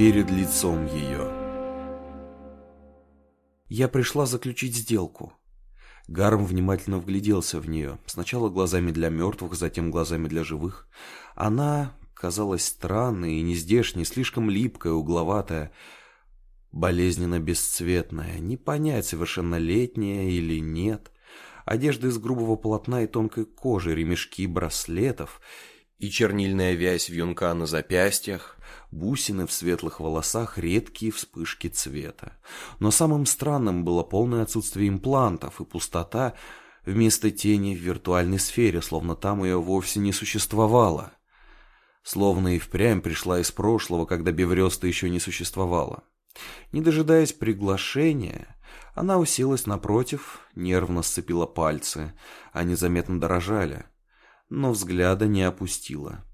перед лицом ее. Я пришла заключить сделку. Гарм внимательно вгляделся в нее, сначала глазами для мертвых, затем глазами для живых. Она казалась странной и нездешней, слишком липкая, угловатая, болезненно бесцветная, не понять, совершеннолетняя или нет. Одежда из грубого полотна и тонкой кожи, ремешки браслетов и чернильная вязь вьюнка на запястьях, бусины в светлых волосах, редкие вспышки цвета. Но самым странным было полное отсутствие имплантов и пустота вместо тени в виртуальной сфере, словно там ее вовсе не существовало. Словно и впрямь пришла из прошлого, когда Бевреста еще не существовало. Не дожидаясь приглашения, она уселась напротив, нервно сцепила пальцы, они заметно дрожали, но взгляда не опустила.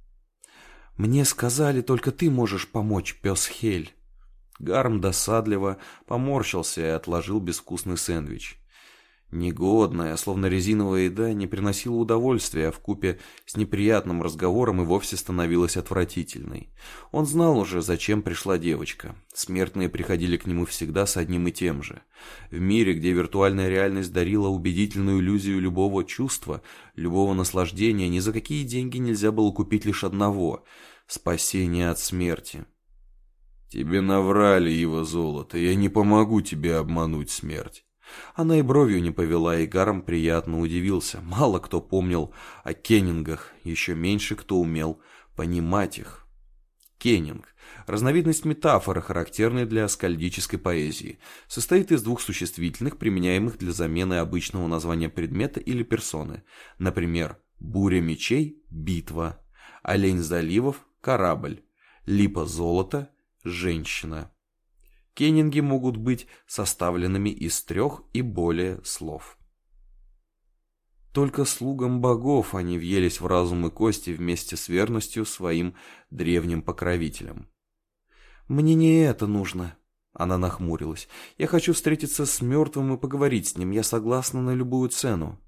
«Мне сказали, только ты можешь помочь, пес Хель». Гарм досадливо поморщился и отложил безвкусный сэндвич. Негодная, словно резиновая еда, не приносила удовольствия, а вкупе с неприятным разговором и вовсе становилась отвратительной. Он знал уже, зачем пришла девочка. Смертные приходили к нему всегда с одним и тем же. В мире, где виртуальная реальность дарила убедительную иллюзию любого чувства, любого наслаждения, ни за какие деньги нельзя было купить лишь одного — спасение от смерти. «Тебе наврали его золото, я не помогу тебе обмануть смерть». Она и бровью не повела, и Гаром приятно удивился. Мало кто помнил о кеннингах, еще меньше кто умел понимать их. Кеннинг – разновидность метафоры, характерной для скальдической поэзии. Состоит из двух существительных, применяемых для замены обычного названия предмета или персоны. Например, буря мечей – битва, олень заливов – корабль, липа золота – женщина. Кеннинги могут быть составленными из трех и более слов. Только слугам богов они въелись в разум и кости вместе с верностью своим древним покровителям. «Мне не это нужно», — она нахмурилась. «Я хочу встретиться с мертвым и поговорить с ним. Я согласна на любую цену».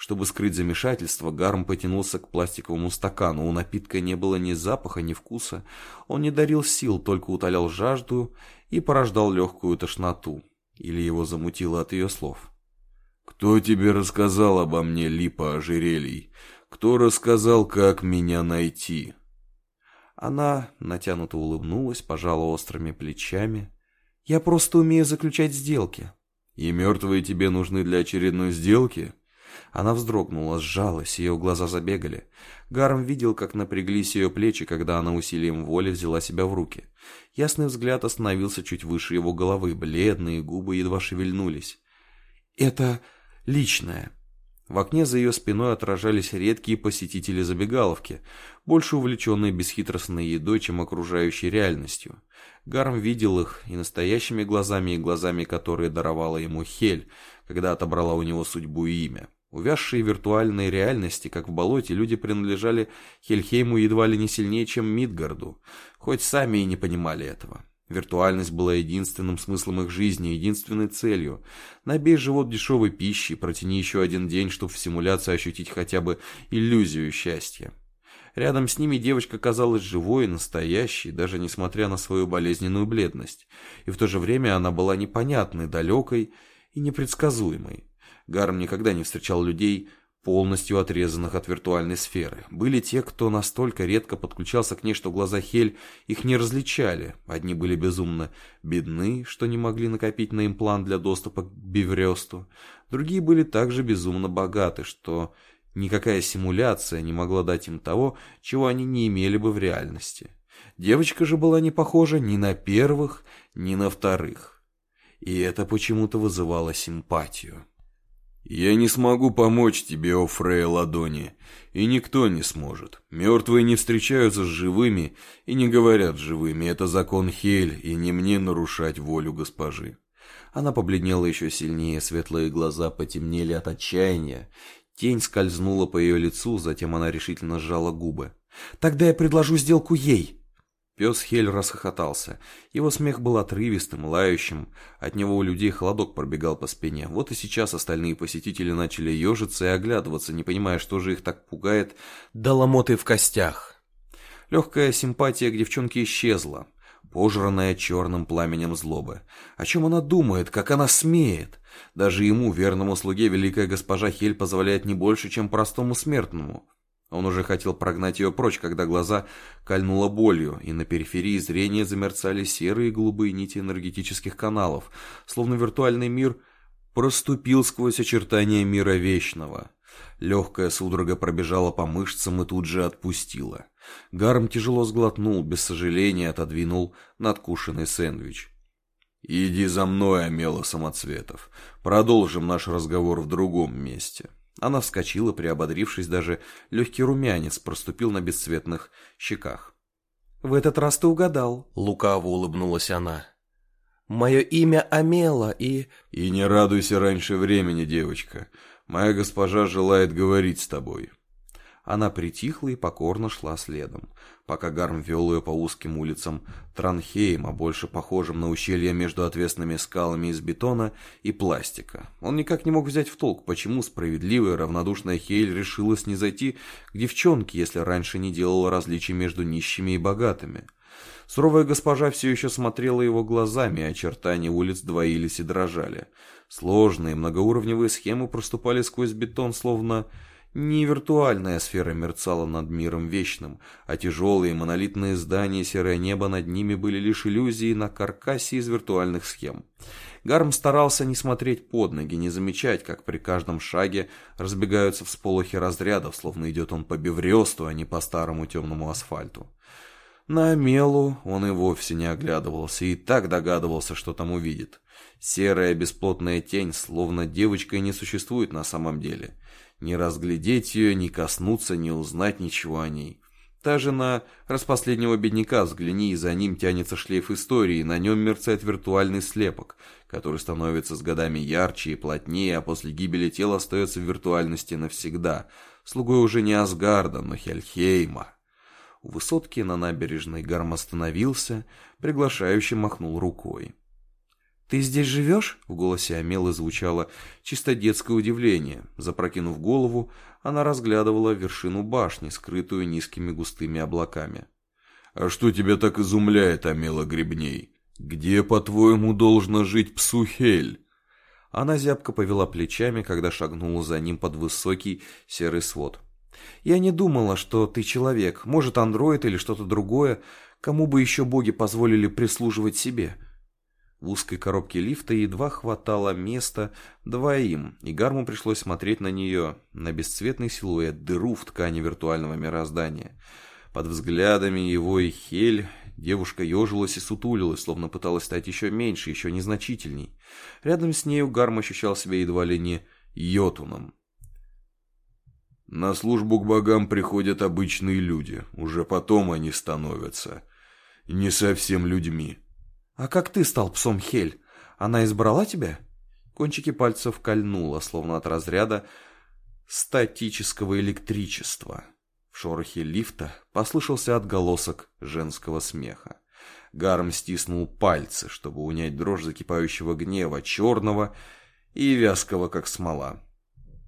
Чтобы скрыть замешательство, Гарм потянулся к пластиковому стакану. У напитка не было ни запаха, ни вкуса. Он не дарил сил, только утолял жажду и порождал легкую тошноту. Или его замутило от ее слов. «Кто тебе рассказал обо мне, Липа Ожерелий? Кто рассказал, как меня найти?» Она натянуто улыбнулась, пожала острыми плечами. «Я просто умею заключать сделки». «И мертвые тебе нужны для очередной сделки?» Она вздрогнула, сжалась, ее глаза забегали. Гарм видел, как напряглись ее плечи, когда она усилием воли взяла себя в руки. Ясный взгляд остановился чуть выше его головы, бледные губы едва шевельнулись. «Это личное». В окне за ее спиной отражались редкие посетители забегаловки, больше увлеченные бесхитростной едой, чем окружающей реальностью. Гарм видел их и настоящими глазами, и глазами, которые даровала ему Хель, когда отобрала у него судьбу и имя. Увязшие виртуальной реальности, как в болоте, люди принадлежали Хельхейму едва ли не сильнее, чем Мидгарду, хоть сами и не понимали этого. Виртуальность была единственным смыслом их жизни, единственной целью. Набей живот дешевой пищи, протяни еще один день, чтобы в симуляции ощутить хотя бы иллюзию счастья. Рядом с ними девочка казалась живой и настоящей, даже несмотря на свою болезненную бледность. И в то же время она была непонятной, далекой и непредсказуемой. Гарм никогда не встречал людей, полностью отрезанных от виртуальной сферы. Были те, кто настолько редко подключался к ней, что глаза Хель их не различали. Одни были безумно бедны, что не могли накопить на имплант для доступа к Бивресту. Другие были также безумно богаты, что никакая симуляция не могла дать им того, чего они не имели бы в реальности. Девочка же была не похожа ни на первых, ни на вторых. И это почему-то вызывало симпатию. «Я не смогу помочь тебе, о Фрея Ладони, и никто не сможет. Мертвые не встречаются с живыми и не говорят с живыми. Это закон Хель, и не мне нарушать волю госпожи». Она побледнела еще сильнее, светлые глаза потемнели от отчаяния. Тень скользнула по ее лицу, затем она решительно сжала губы. «Тогда я предложу сделку ей!» Пес Хель расхохотался. Его смех был отрывистым, лающим. От него у людей холодок пробегал по спине. Вот и сейчас остальные посетители начали ежиться и оглядываться, не понимая, что же их так пугает до ломоты в костях. Легкая симпатия к девчонке исчезла. пожранная черным пламенем злобы. О чем она думает, как она смеет? Даже ему, верному слуге, великая госпожа Хель позволяет не больше, чем простому смертному. Он уже хотел прогнать ее прочь, когда глаза кольнуло болью, и на периферии зрения замерцали серые и голубые нити энергетических каналов, словно виртуальный мир проступил сквозь очертания мира вечного. Легкая судорога пробежала по мышцам и тут же отпустила. Гарм тяжело сглотнул, без сожаления отодвинул надкушенный сэндвич. «Иди за мной, Амела Самоцветов. Продолжим наш разговор в другом месте». Она вскочила, приободрившись, даже легкий румянец проступил на бесцветных щеках. «В этот раз ты угадал», — лукаво улыбнулась она. «Мое имя Амела, и...» «И не радуйся раньше времени, девочка. Моя госпожа желает говорить с тобой». Она притихла и покорно шла следом, пока Гарм вел ее по узким улицам Транхейма, больше похожим на ущелье между отвесными скалами из бетона и пластика. Он никак не мог взять в толк, почему справедливая равнодушная Хейль решилась не зайти к девчонке, если раньше не делала различий между нищими и богатыми. Суровая госпожа все еще смотрела его глазами, очертания улиц двоились и дрожали. Сложные многоуровневые схемы проступали сквозь бетон, словно не виртуальная сфера мерцала над миром вечным, а тяжелые монолитные здания серое небо над ними были лишь иллюзией на каркасе из виртуальных схем. Гарм старался не смотреть под ноги, не замечать, как при каждом шаге разбегаются всполохи разрядов, словно идет он по бевресту, а не по старому темному асфальту. На Амелу он и вовсе не оглядывался, и так догадывался, что там увидит. Серая бесплотная тень, словно девочка и не существует на самом деле. Не разглядеть ее, не коснуться, не узнать ничего о ней. Даже на распоследнего бедняка взгляни, и за ним тянется шлейф истории, на нем мерцает виртуальный слепок, который становится с годами ярче и плотнее, а после гибели тела остается в виртуальности навсегда, слугой уже не Асгарда, но Хельхейма. У высотки на набережной Гарм остановился, приглашающе махнул рукой. «Ты здесь живешь?» В голосе Амелы звучало чисто детское удивление. Запрокинув голову, она разглядывала вершину башни, скрытую низкими густыми облаками. «А что тебя так изумляет, Амела Гребней? Где, по-твоему, должна жить Псухель?» Она зябко повела плечами, когда шагнула за ним под высокий серый свод. «Я не думала, что ты человек, может, андроид или что-то другое. Кому бы еще боги позволили прислуживать себе?» В узкой коробке лифта едва хватало места двоим, и Гарму пришлось смотреть на нее, на бесцветный силуэт, дыру в ткани виртуального мироздания. Под взглядами его и Хель девушка ежилась и сутулилась, словно пыталась стать еще меньше, еще незначительней. Рядом с нею Гарм ощущал себя едва ли не йотуном. На службу к богам приходят обычные люди, уже потом они становятся не совсем людьми. «А как ты стал псом Хель? Она избрала тебя?» Кончики пальцев кольнуло, словно от разряда статического электричества. В шорохе лифта послышался отголосок женского смеха. Гарм стиснул пальцы, чтобы унять дрожь закипающего гнева, черного и вязкого, как смола.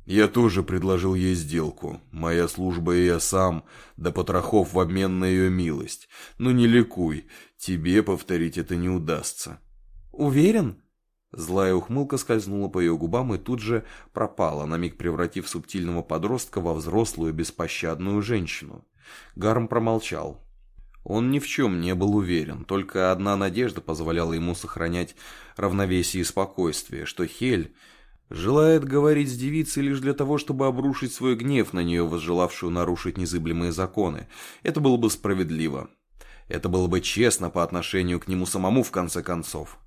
Я тоже предложил ей сделку. Моя служба и я сам, да потрохов в обмен на ее милость. Но не ликуй, тебе повторить это не удастся. Уверен? Злая ухмылка скользнула по ее губам и тут же пропала, на миг превратив субтильного подростка во взрослую беспощадную женщину. Гарм промолчал. Он ни в чем не был уверен, только одна надежда позволяла ему сохранять равновесие и спокойствие, что Хель Желает говорить с девицей лишь для того, чтобы обрушить свой гнев на нее, возжелавшую нарушить незыблемые законы. Это было бы справедливо. Это было бы честно по отношению к нему самому, в конце концов.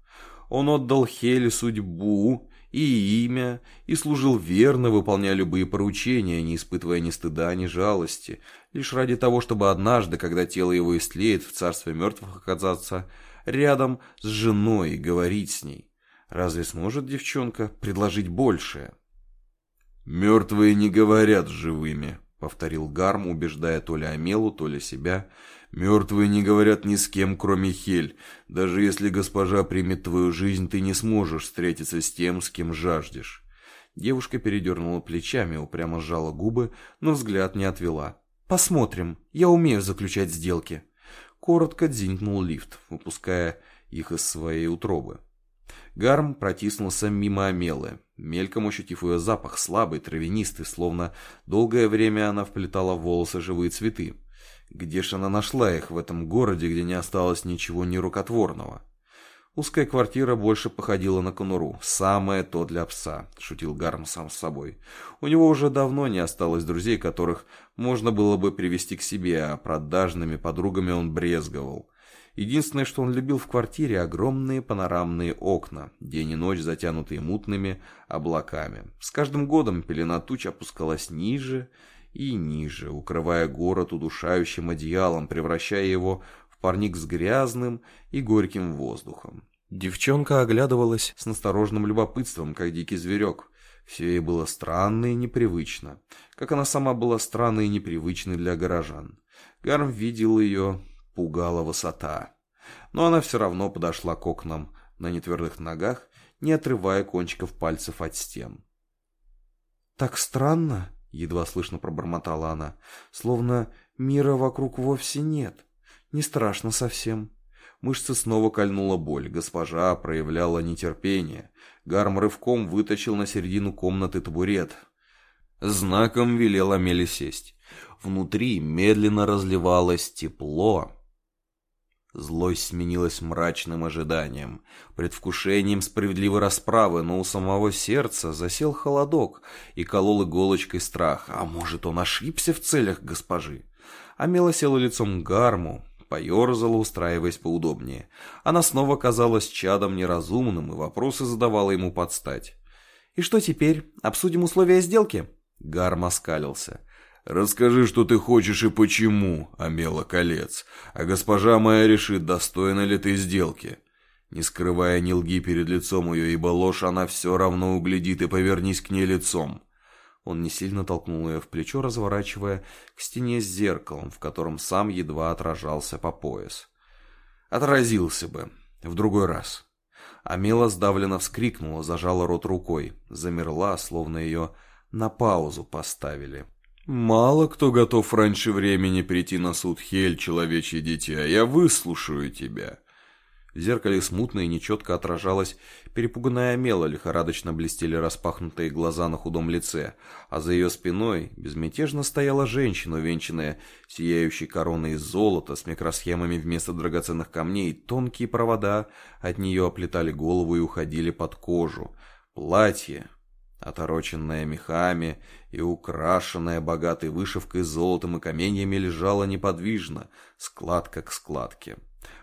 Он отдал Хеле судьбу и имя, и служил верно, выполняя любые поручения, не испытывая ни стыда, ни жалости, лишь ради того, чтобы однажды, когда тело его истлеет в царстве мертвых, оказаться рядом с женой и говорить с ней. Разве сможет девчонка предложить большее? «Мертвые не говорят с живыми», — повторил Гарм, убеждая то ли Амелу, то ли себя. «Мертвые не говорят ни с кем, кроме Хель. Даже если госпожа примет твою жизнь, ты не сможешь встретиться с тем, с кем жаждешь». Девушка передернула плечами, упрямо сжала губы, но взгляд не отвела. «Посмотрим. Я умею заключать сделки». Коротко дзинькнул лифт, выпуская их из своей утробы. Гарм протиснулся мимо Амелы, мельком ощутив ее запах, слабый, травянистый, словно долгое время она вплетала в волосы живые цветы. Где ж она нашла их в этом городе, где не осталось ничего нерукотворного? Узкая квартира больше походила на конуру. Самое то для пса, шутил Гарм сам с собой. У него уже давно не осталось друзей, которых можно было бы привести к себе, а продажными подругами он брезговал. Единственное, что он любил в квартире, огромные панорамные окна, день и ночь затянутые мутными облаками. С каждым годом пелена туч опускалась ниже и ниже, укрывая город удушающим одеялом, превращая его в парник с грязным и горьким воздухом. Девчонка оглядывалась с настороженным любопытством, как дикий зверек. Все ей было странно и непривычно, как она сама была странной и непривычной для горожан. Гарм видел ее, пугала высота. Но она все равно подошла к окнам на нетвердых ногах, не отрывая кончиков пальцев от стен. «Так странно», — едва слышно пробормотала она, — «словно мира вокруг вовсе нет. Не страшно совсем». Мышцы снова кольнула боль. Госпожа проявляла нетерпение. Гарм рывком вытащил на середину комнаты табурет. Знаком велел Амеле сесть. Внутри медленно разливалось тепло, Злость сменилась мрачным ожиданием, предвкушением справедливой расправы, но у самого сердца засел холодок и колол иголочкой страх. А может, он ошибся в целях госпожи? Амела села лицом к гарму, поерзала, устраиваясь поудобнее. Она снова казалась чадом неразумным, и вопросы задавала ему подстать. «И что теперь? Обсудим условия сделки?» Гарм оскалился. «Расскажи, что ты хочешь и почему, Амела Колец, а госпожа моя решит, достойна ли ты сделки». Не скрывая ни лги перед лицом ее, ибо ложь она все равно углядит, и повернись к ней лицом. Он не сильно толкнул ее в плечо, разворачивая к стене с зеркалом, в котором сам едва отражался по пояс. Отразился бы. В другой раз. Амела сдавленно вскрикнула, зажала рот рукой. Замерла, словно ее на паузу поставили. «Мало кто готов раньше времени прийти на суд, Хель, человечье дитя. Я выслушаю тебя». В зеркале смутно и нечетко отражалась перепуганная мела, лихорадочно блестели распахнутые глаза на худом лице, а за ее спиной безмятежно стояла женщина, увенчанная сияющей короной из золота с микросхемами вместо драгоценных камней, тонкие провода от нее оплетали голову и уходили под кожу. Платье, отороченная мехами и украшенная богатой вышивкой золотом и каменьями, лежала неподвижно, складка к складке.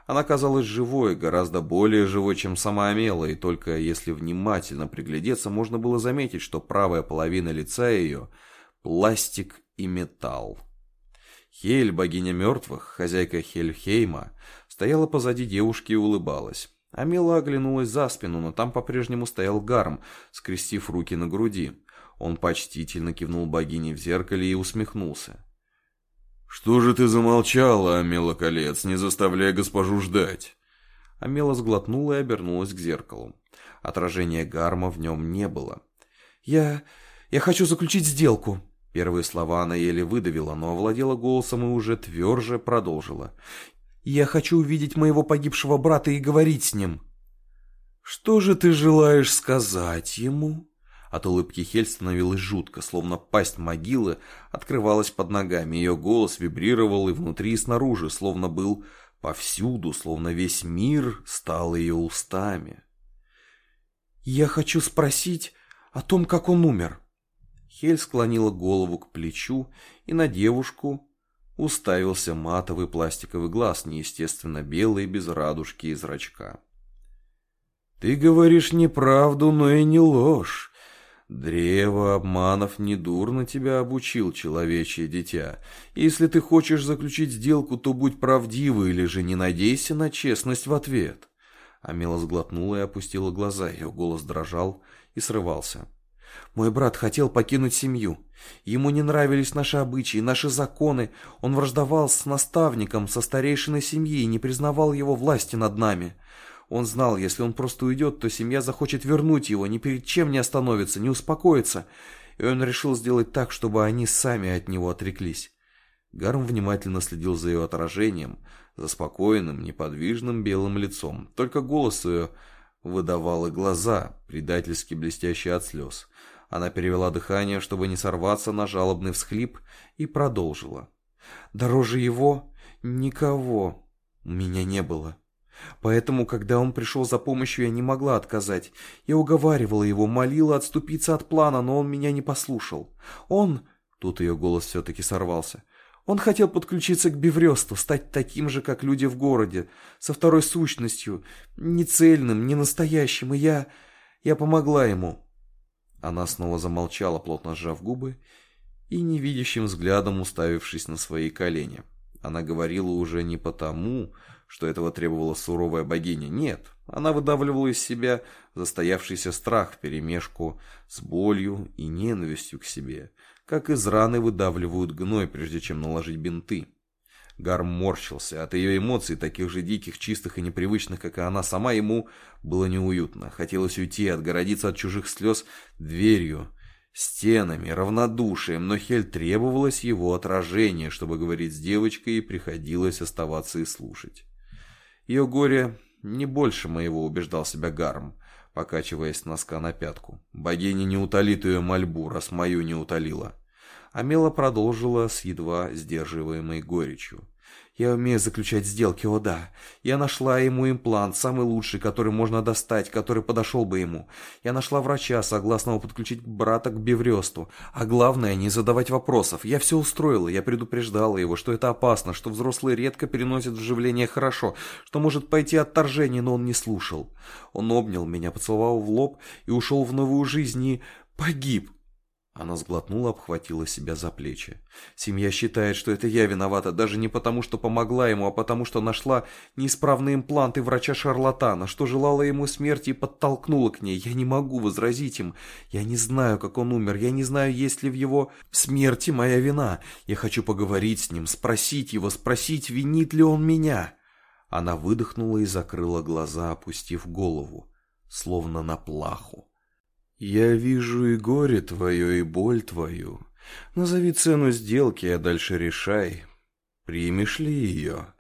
Она казалась живой, гораздо более живой, чем сама Амела, и только если внимательно приглядеться, можно было заметить, что правая половина лица ее – пластик и металл. Хель, богиня мертвых, хозяйка Хельхейма, стояла позади девушки и улыбалась. Амела оглянулась за спину, но там по-прежнему стоял Гарм, скрестив руки на груди. Он почтительно кивнул богине в зеркале и усмехнулся. «Что же ты замолчала, Амела Колец, не заставляя госпожу ждать?» Амела сглотнула и обернулась к зеркалу. Отражения Гарма в нем не было. «Я... я хочу заключить сделку!» Первые слова она еле выдавила, но овладела голосом и уже тверже продолжила. Я хочу увидеть моего погибшего брата и говорить с ним. Что же ты желаешь сказать ему? От улыбки Хель становилось жутко, словно пасть могилы открывалась под ногами. Ее голос вибрировал и внутри, и снаружи, словно был повсюду, словно весь мир стал ее устами. «Я хочу спросить о том, как он умер». Хель склонила голову к плечу, и на девушку уставился матовый пластиковый глаз, неестественно белый, без радужки и зрачка. «Ты говоришь неправду, но и не ложь. Древо обманов недурно тебя обучил, человечье дитя. Если ты хочешь заключить сделку, то будь правдивый или же не надейся на честность в ответ». Амела сглотнула и опустила глаза, ее голос дрожал и срывался. Мой брат хотел покинуть семью. Ему не нравились наши обычаи, наши законы. Он враждовал с наставником, со старейшиной семьи и не признавал его власти над нами. Он знал, если он просто уйдет, то семья захочет вернуть его, ни перед чем не остановится, не успокоится. И он решил сделать так, чтобы они сами от него отреклись. Гарм внимательно следил за ее отражением, за спокойным, неподвижным белым лицом. Только голос ее выдавал и глаза, предательски блестящие от слез. Она перевела дыхание, чтобы не сорваться на жалобный всхлип, и продолжила. «Дороже его никого меня не было. Поэтому, когда он пришел за помощью, я не могла отказать. Я уговаривала его, молила отступиться от плана, но он меня не послушал. Он...» Тут ее голос все-таки сорвался. Он хотел подключиться к Бевресту, стать таким же, как люди в городе, со второй сущностью, не цельным, не настоящим, и я... я помогла ему. Она снова замолчала, плотно сжав губы и невидящим взглядом уставившись на свои колени. Она говорила уже не потому, что этого требовала суровая богиня, нет, она выдавливала из себя застоявшийся страх вперемешку с болью и ненавистью к себе, как из раны выдавливают гной, прежде чем наложить бинты. Гарм морщился. От ее эмоций, таких же диких, чистых и непривычных, как и она сама, ему было неуютно. Хотелось уйти, отгородиться от чужих слез дверью, стенами, равнодушием, но Хель требовалось его отражение, чтобы говорить с девочкой, и приходилось оставаться и слушать. Ее горе не больше моего, убеждал себя Гарм, покачиваясь с носка на пятку. Богиня не утолит ее мольбу, раз мою не утолила. Амела продолжила с едва сдерживаемой горечью. «Я умею заключать сделки, о да. Я нашла ему имплант, самый лучший, который можно достать, который подошел бы ему. Я нашла врача, согласного подключить брата к бевресту. А главное, не задавать вопросов. Я все устроила, я предупреждала его, что это опасно, что взрослые редко переносят вживление хорошо, что может пойти отторжение, но он не слушал. Он обнял меня, поцеловал в лоб и ушел в новую жизнь и погиб, она сглотнула, обхватила себя за плечи. Семья считает, что это я виновата, даже не потому, что помогла ему, а потому, что нашла неисправные импланты врача-шарлатана, что желала ему смерти и подтолкнула к ней. Я не могу возразить им. Я не знаю, как он умер. Я не знаю, есть ли в его смерти моя вина. Я хочу поговорить с ним, спросить его, спросить, винит ли он меня. Она выдохнула и закрыла глаза, опустив голову, словно на плаху. Я вижу и горе твое, и боль твою. Назови цену сделки, а дальше решай, примешь ли ее.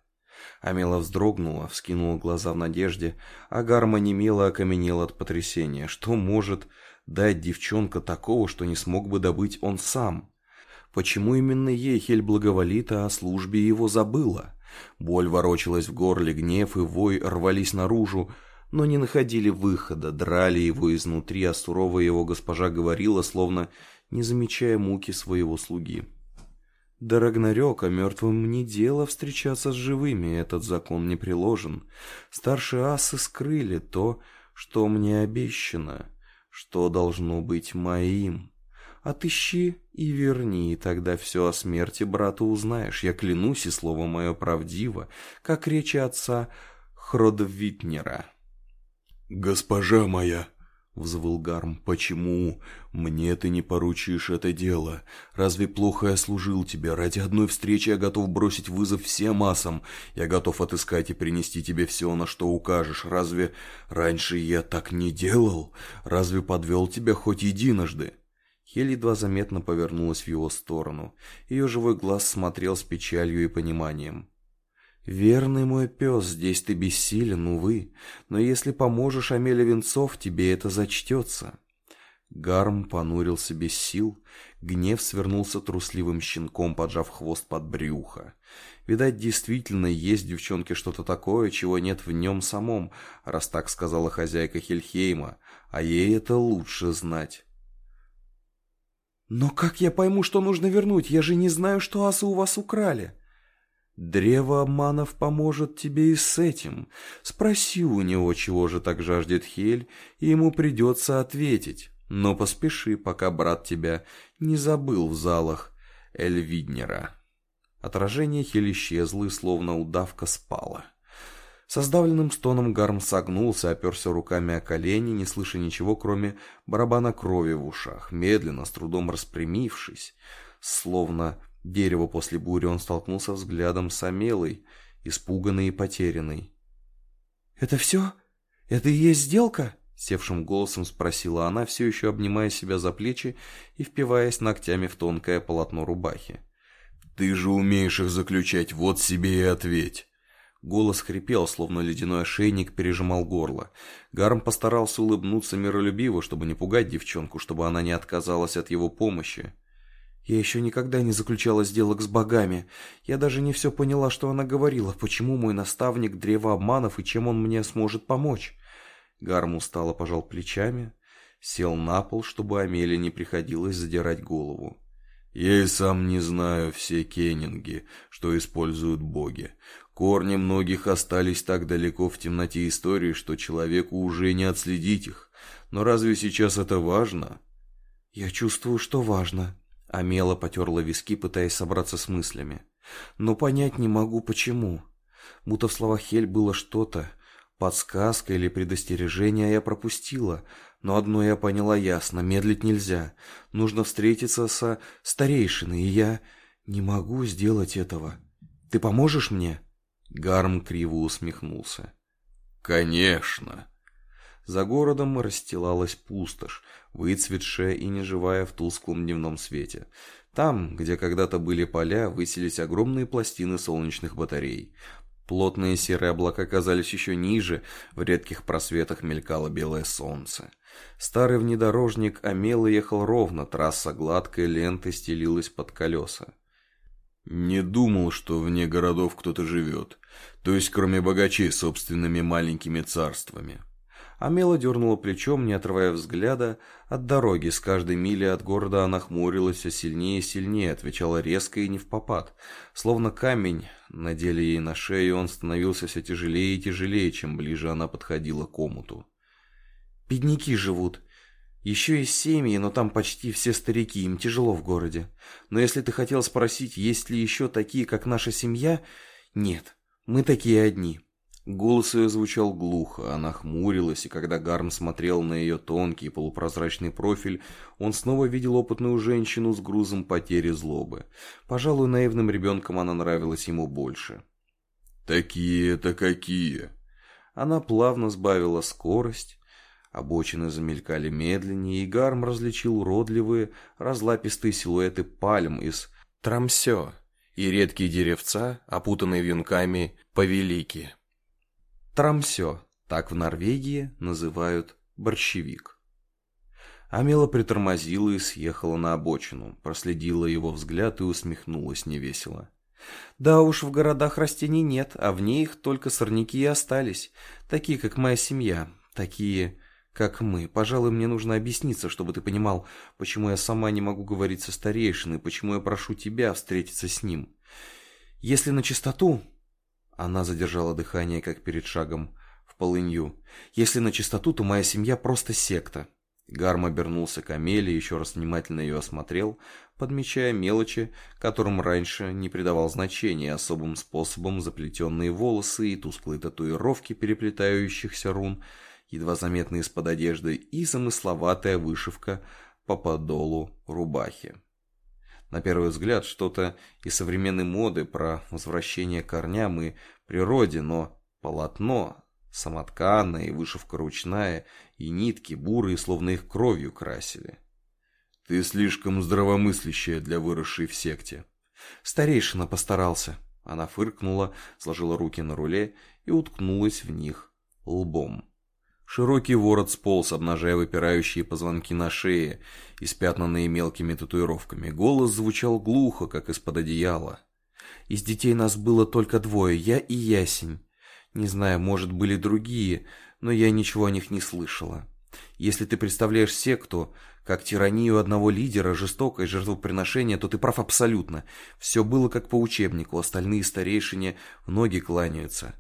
Амела вздрогнула, вскинула глаза в надежде, а Гарма немело окаменел от потрясения. Что может дать девчонка такого, что не смог бы добыть он сам? Почему именно ей Хель благоволит, а о службе его забыла? Боль ворочалась в горле, гнев и вой рвались наружу, но не находили выхода, драли его изнутри, а суровая его госпожа говорила, словно не замечая муки своего слуги. «Да, Рагнарёк, а мертвым не дело встречаться с живыми, этот закон не приложен. Старшие асы скрыли то, что мне обещано, что должно быть моим. Отыщи и верни, и тогда все о смерти брата узнаешь. Я клянусь, и слово мое правдиво, как речи отца Хродвитнера». «Госпожа моя!» — взвыл Гарм. «Почему? Мне ты не поручишь это дело. Разве плохо я служил тебе? Ради одной встречи я готов бросить вызов всем массам. Я готов отыскать и принести тебе все, на что укажешь. Разве раньше я так не делал? Разве подвел тебя хоть единожды?» Хель едва заметно повернулась в его сторону. Ее живой глаз смотрел с печалью и пониманием. «Верный мой пес, здесь ты бессилен, увы, но если поможешь Амеле Венцов, тебе это зачтется». Гарм понурился без сил, гнев свернулся трусливым щенком, поджав хвост под брюхо. Видать, действительно есть девчонке что-то такое, чего нет в нем самом, раз так сказала хозяйка Хельхейма, а ей это лучше знать. «Но как я пойму, что нужно вернуть? Я же не знаю, что асы у вас украли!» Древо обманов поможет тебе и с этим. Спроси у него, чего же так жаждет Хель, и ему придется ответить. Но поспеши, пока брат тебя не забыл в залах Эльвиднера. Отражение Хель исчезло, и словно удавка спала. Со сдавленным стоном Гарм согнулся, оперся руками о колени, не слыша ничего, кроме барабана крови в ушах, медленно, с трудом распрямившись, словно Дерево после бури он столкнулся взглядом с Амелой, испуганной и потерянной. «Это все? Это и есть сделка?» Севшим голосом спросила она, все еще обнимая себя за плечи и впиваясь ногтями в тонкое полотно рубахи. Ты же умеешь их заключать, вот себе и ответь. Голос хрипел, словно ледяной ошейник пережимал горло. Гарм постарался улыбнуться миролюбиво, чтобы не пугать девчонку, чтобы она не отказалась от его помощи. Я еще никогда не заключала сделок с богами. Я даже не все поняла, что она говорила, почему мой наставник древо обманов и чем он мне сможет помочь. Гарм устало пожал плечами, сел на пол, чтобы Амеле не приходилось задирать голову. Я и сам не знаю все кеннинги, что используют боги. Корни многих остались так далеко в темноте истории, что человеку уже не отследить их. Но разве сейчас это важно? Я чувствую, что важно. Амела потерла виски, пытаясь собраться с мыслями. Но понять не могу, почему. Будто в словах Хель было что-то, подсказка или предостережение, а я пропустила. Но одно я поняла ясно, медлить нельзя. Нужно встретиться со старейшиной, и я не могу сделать этого. Ты поможешь мне?» Гарм криво усмехнулся. «Конечно!» За городом расстилалась пустошь, выцветшая и неживая в тусклом дневном свете. Там, где когда-то были поля, высились огромные пластины солнечных батарей. Плотные серые облака казались еще ниже, в редких просветах мелькало белое солнце. Старый внедорожник омело ехал ровно, трасса гладкой лентой стелилась под колеса. Не думал, что вне городов кто-то живет. То есть, кроме богачей, собственными маленькими царствами. Амела дернула плечом, не отрывая взгляда от дороги. С каждой мили от города она хмурилась все сильнее и сильнее, отвечала резко и не в попад. Словно камень надели ей на шею, он становился все тяжелее и тяжелее, чем ближе она подходила к омуту. «Бедняки живут», еще есть семьи, но там почти все старики, им тяжело в городе. Но если ты хотел спросить, есть ли еще такие, как наша семья, нет, мы такие одни. Голос ее звучал глухо, она хмурилась, и когда Гарм смотрел на ее тонкий полупрозрачный профиль, он снова видел опытную женщину с грузом потери злобы. Пожалуй, наивным ребенком она нравилась ему больше. «Такие-то какие?» Она плавно сбавила скорость, Обочины замелькали медленнее, и Гарм различил уродливые, разлапистые силуэты пальм из трамсё и редкие деревца, опутанные вьюнками повелики. Трамсё, так в Норвегии называют борщевик. Амела притормозила и съехала на обочину, проследила его взгляд и усмехнулась невесело. Да уж, в городах растений нет, а в ней их только сорняки и остались, такие, как моя семья, такие, как мы. Пожалуй, мне нужно объясниться, чтобы ты понимал, почему я сама не могу говорить со старейшиной, почему я прошу тебя встретиться с ним. Если на чистоту... Она задержала дыхание, как перед шагом в полынью. Если на чистоту, то моя семья просто секта. Гарм обернулся к Амелии, еще раз внимательно ее осмотрел, подмечая мелочи, которым раньше не придавал значения, особым способом заплетенные волосы и тусклые татуировки переплетающихся рун — едва заметный из-под одежды, и замысловатая вышивка по подолу рубахи. На первый взгляд, что-то из современной моды про возвращение корням и природе, но полотно, самотканное и вышивка ручная, и нитки бурые, словно их кровью красили. «Ты слишком здравомыслящая для выросшей в секте». Старейшина постарался. Она фыркнула, сложила руки на руле и уткнулась в них лбом. Широкий ворот сполз, обнажая выпирающие позвонки на шее, испятнанные мелкими татуировками. Голос звучал глухо, как из-под одеяла. Из детей нас было только двое, я и Ясень. Не знаю, может, были другие, но я ничего о них не слышала. Если ты представляешь секту, как тиранию одного лидера, жестокое жертвоприношение, то ты прав абсолютно. Все было как по учебнику, остальные старейшине в ноги кланяются.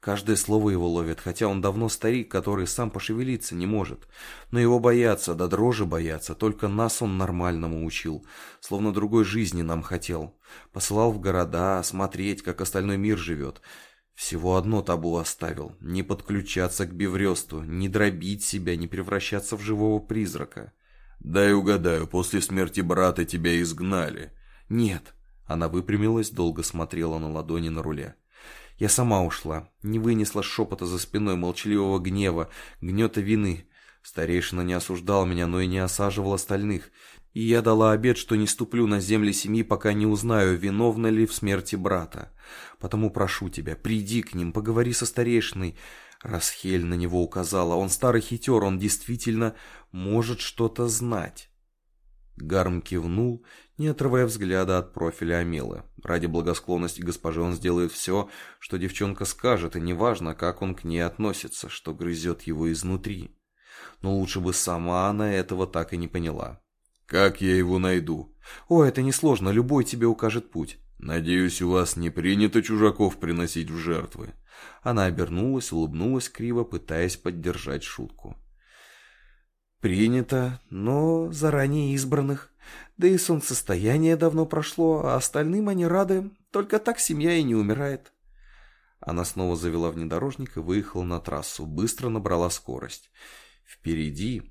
Каждое слово его ловит, хотя он давно старик, который сам пошевелиться не может. Но его боятся, да дрожи боятся, только нас он нормальному учил, словно другой жизни нам хотел. Посылал в города, смотреть, как остальной мир живет. Всего одно табу оставил – не подключаться к бевресту, не дробить себя, не превращаться в живого призрака. «Дай угадаю, после смерти брата тебя изгнали». «Нет». Она выпрямилась, долго смотрела на ладони на руле. Я сама ушла, не вынесла шепота за спиной, молчаливого гнева, гнета вины. Старейшина не осуждал меня, но и не осаживал остальных. И я дала обет, что не ступлю на земли семьи, пока не узнаю, виновна ли в смерти брата. Потому прошу тебя, приди к ним, поговори со старейшиной. Расхель на него указала. Он старый хитер, он действительно может что-то знать. Гарм кивнул, не отрывая взгляда от профиля Амелы. Ради благосклонности госпожи он сделает все, что девчонка скажет, и неважно, как он к ней относится, что грызет его изнутри. Но лучше бы сама она этого так и не поняла. «Как я его найду?» «О, это несложно, любой тебе укажет путь». «Надеюсь, у вас не принято чужаков приносить в жертвы». Она обернулась, улыбнулась криво, пытаясь поддержать шутку. «Принято, но заранее избранных. Да и солнцестояние давно прошло, а остальным они рады. Только так семья и не умирает». Она снова завела внедорожник и выехала на трассу, быстро набрала скорость. Впереди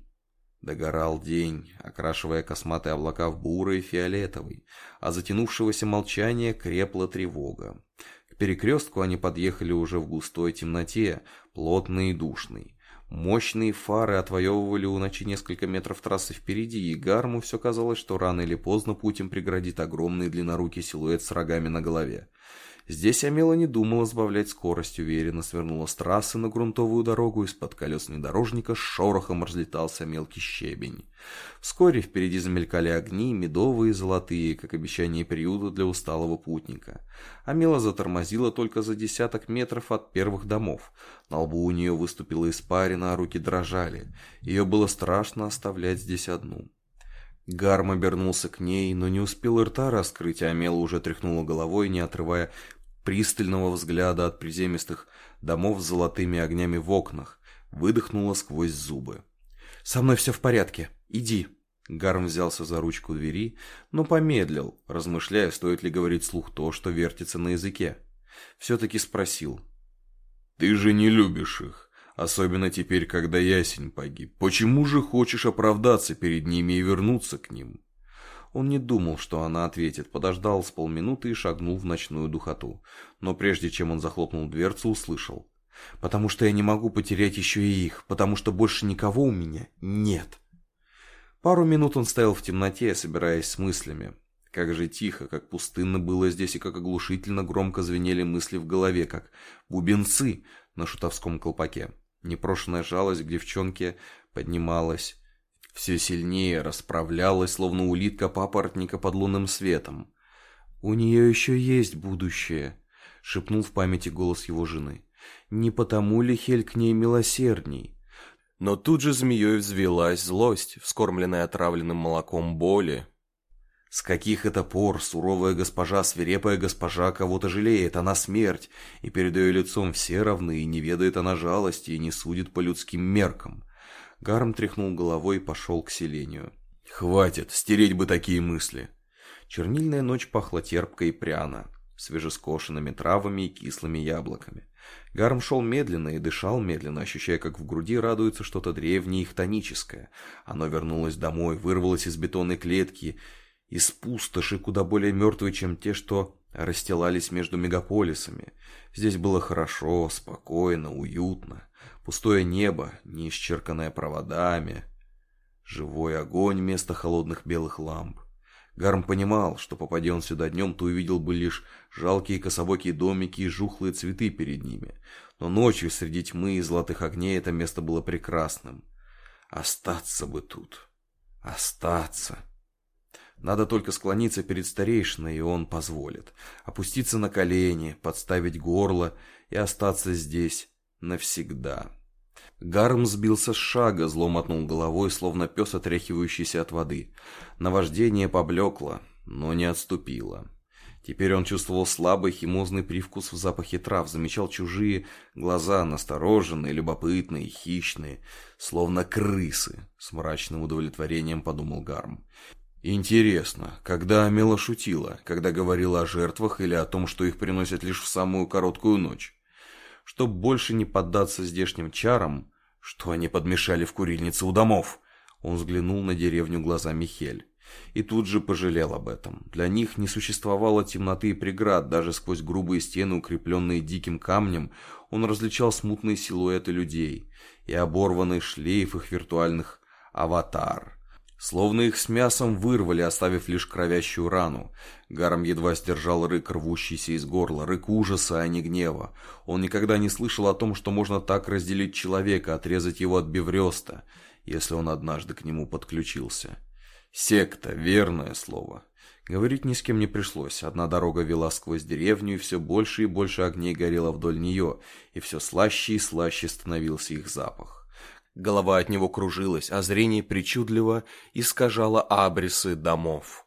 догорал день, окрашивая косматые облака в бурый и фиолетовый, а затянувшегося молчания крепла тревога. К перекрестку они подъехали уже в густой темноте, плотной и душной. Мощные фары отвоевывали у ночи несколько метров трассы впереди, и Гарму все казалось, что рано или поздно путь им преградит огромный длиннорукий силуэт с рогами на голове. Здесь Амела не думала сбавлять скорость, уверенно свернула с трассы на грунтовую дорогу, из-под колес внедорожника с шорохом разлетался мелкий щебень. Вскоре впереди замелькали огни, медовые и золотые, как обещание приюта для усталого путника. Амела затормозила только за десяток метров от первых домов. На лбу у нее выступила испарина, а руки дрожали. Ее было страшно оставлять здесь одну. Гарм обернулся к ней, но не успел рта раскрыть, а Амела уже тряхнула головой, не отрывая пристального взгляда от приземистых домов с золотыми огнями в окнах, выдохнула сквозь зубы. «Со мной все в порядке. Иди». Гарм взялся за ручку двери, но помедлил, размышляя, стоит ли говорить слух то, что вертится на языке. Все-таки спросил. «Ты же не любишь их, особенно теперь, когда ясень погиб. Почему же хочешь оправдаться перед ними и вернуться к ним?» Он не думал, что она ответит, подождал с полминуты и шагнул в ночную духоту. Но прежде чем он захлопнул дверцу, услышал. «Потому что я не могу потерять еще и их, потому что больше никого у меня нет». Пару минут он стоял в темноте, собираясь с мыслями. Как же тихо, как пустынно было здесь и как оглушительно громко звенели мысли в голове, как бубенцы на шутовском колпаке. Непрошенная жалость к девчонке поднималась, все сильнее расправлялась, словно улитка папоротника под лунным светом. «У нее еще есть будущее», — шепнул в памяти голос его жены. «Не потому ли Хель к ней милосердней?» Но тут же змеей взвелась злость, вскормленная отравленным молоком боли. С каких это пор суровая госпожа, свирепая госпожа кого-то жалеет, она смерть, и перед ее лицом все равны, и не ведает она жалости, и не судит по людским меркам. Гарм тряхнул головой и пошел к селению. «Хватит, стереть бы такие мысли!» Чернильная ночь пахла терпко и пряно, свежескошенными травами и кислыми яблоками. Гарм шел медленно и дышал медленно, ощущая, как в груди радуется что-то древнее и хтоническое. Оно вернулось домой, вырвалось из бетонной клетки, из пустоши, куда более мертвые, чем те, что расстилались между мегаполисами. Здесь было хорошо, спокойно, уютно. Пустое небо, не исчерканное проводами. Живой огонь вместо холодных белых ламп. Гарм понимал, что попадя он сюда днем, то увидел бы лишь жалкие кособокие домики и жухлые цветы перед ними. Но ночью среди тьмы и золотых огней это место было прекрасным. Остаться бы тут. Остаться. Надо только склониться перед старейшиной, и он позволит. Опуститься на колени, подставить горло и остаться здесь навсегда. Гарм сбился с шага, зло мотнул головой, словно пес, отряхивающийся от воды. Наваждение поблекло, но не отступило. Теперь он чувствовал слабый химозный привкус в запахе трав, замечал чужие глаза, настороженные, любопытные, хищные, словно крысы, с мрачным удовлетворением подумал Гарм. Интересно, когда Амела шутила, когда говорила о жертвах или о том, что их приносят лишь в самую короткую ночь? Чтоб больше не поддаться здешним чарам, что они подмешали в курильнице у домов. Он взглянул на деревню глазами Хель. И тут же пожалел об этом. Для них не существовало темноты и преград, даже сквозь грубые стены, укрепленные диким камнем, он различал смутные силуэты людей и оборванный шлейф их виртуальных аватар. Словно их с мясом вырвали, оставив лишь кровящую рану. Гаром едва сдержал рык, рвущийся из горла, рык ужаса, а не гнева. Он никогда не слышал о том, что можно так разделить человека, отрезать его от бевреста, если он однажды к нему подключился. Секта, верное слово. Говорить ни с кем не пришлось. Одна дорога вела сквозь деревню, и все больше и больше огней горело вдоль нее, и все слаще и слаще становился их запах. Голова от него кружилась, а зрение причудливо искажало абрисы домов.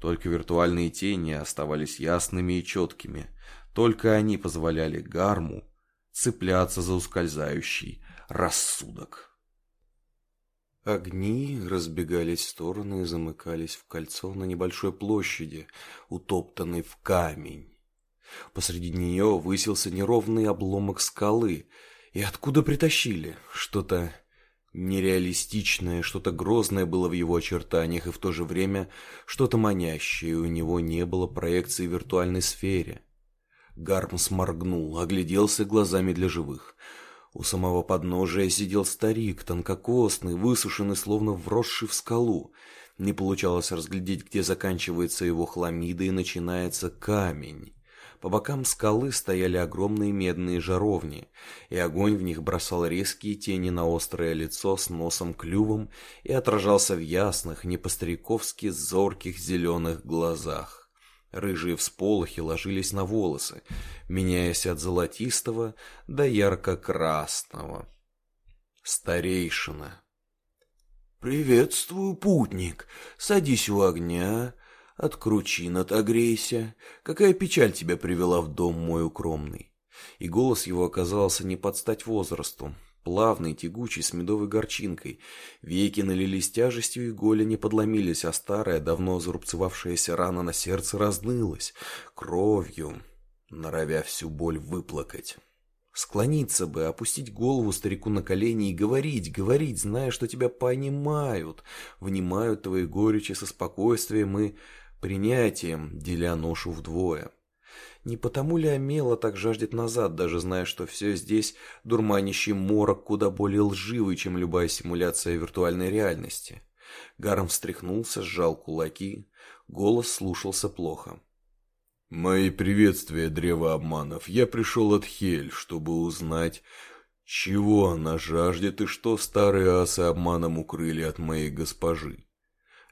Только виртуальные тени оставались ясными и четкими. Только они позволяли Гарму цепляться за ускользающий рассудок. Огни разбегались в стороны и замыкались в кольцо на небольшой площади, утоптанной в камень. Посреди нее высился неровный обломок скалы. И откуда притащили? Что-то нереалистичное, что-то грозное было в его очертаниях, и в то же время что-то манящее, у него не было проекции в виртуальной сфере. Гарм сморгнул, огляделся глазами для живых — у самого подножия сидел старик, тонкокосный, высушенный, словно вросший в скалу. Не получалось разглядеть, где заканчивается его хламида и начинается камень. По бокам скалы стояли огромные медные жаровни, и огонь в них бросал резкие тени на острое лицо с носом-клювом и отражался в ясных, не зорких зеленых глазах. Рыжие всполохи ложились на волосы, меняясь от золотистого до ярко-красного. Старейшина. «Приветствую, путник. Садись у огня, от кручин отогрейся. Какая печаль тебя привела в дом мой укромный?» И голос его оказался не под стать возрасту, плавный, тягучий, с медовой горчинкой. Веки налились тяжестью, и голени подломились, а старая, давно зарубцевавшаяся рана на сердце разнылась, кровью, норовя всю боль выплакать. Склониться бы, опустить голову старику на колени и говорить, говорить, зная, что тебя понимают, внимают твои горечи со спокойствием и принятием, деля ношу вдвое. Не потому ли Амела так жаждет назад, даже зная, что все здесь дурманящий морок куда более лживый, чем любая симуляция виртуальной реальности? Гарм встряхнулся, сжал кулаки. Голос слушался плохо. «Мои приветствия, древо обманов. Я пришел от Хель, чтобы узнать, чего она жаждет и что старые асы обманом укрыли от моей госпожи.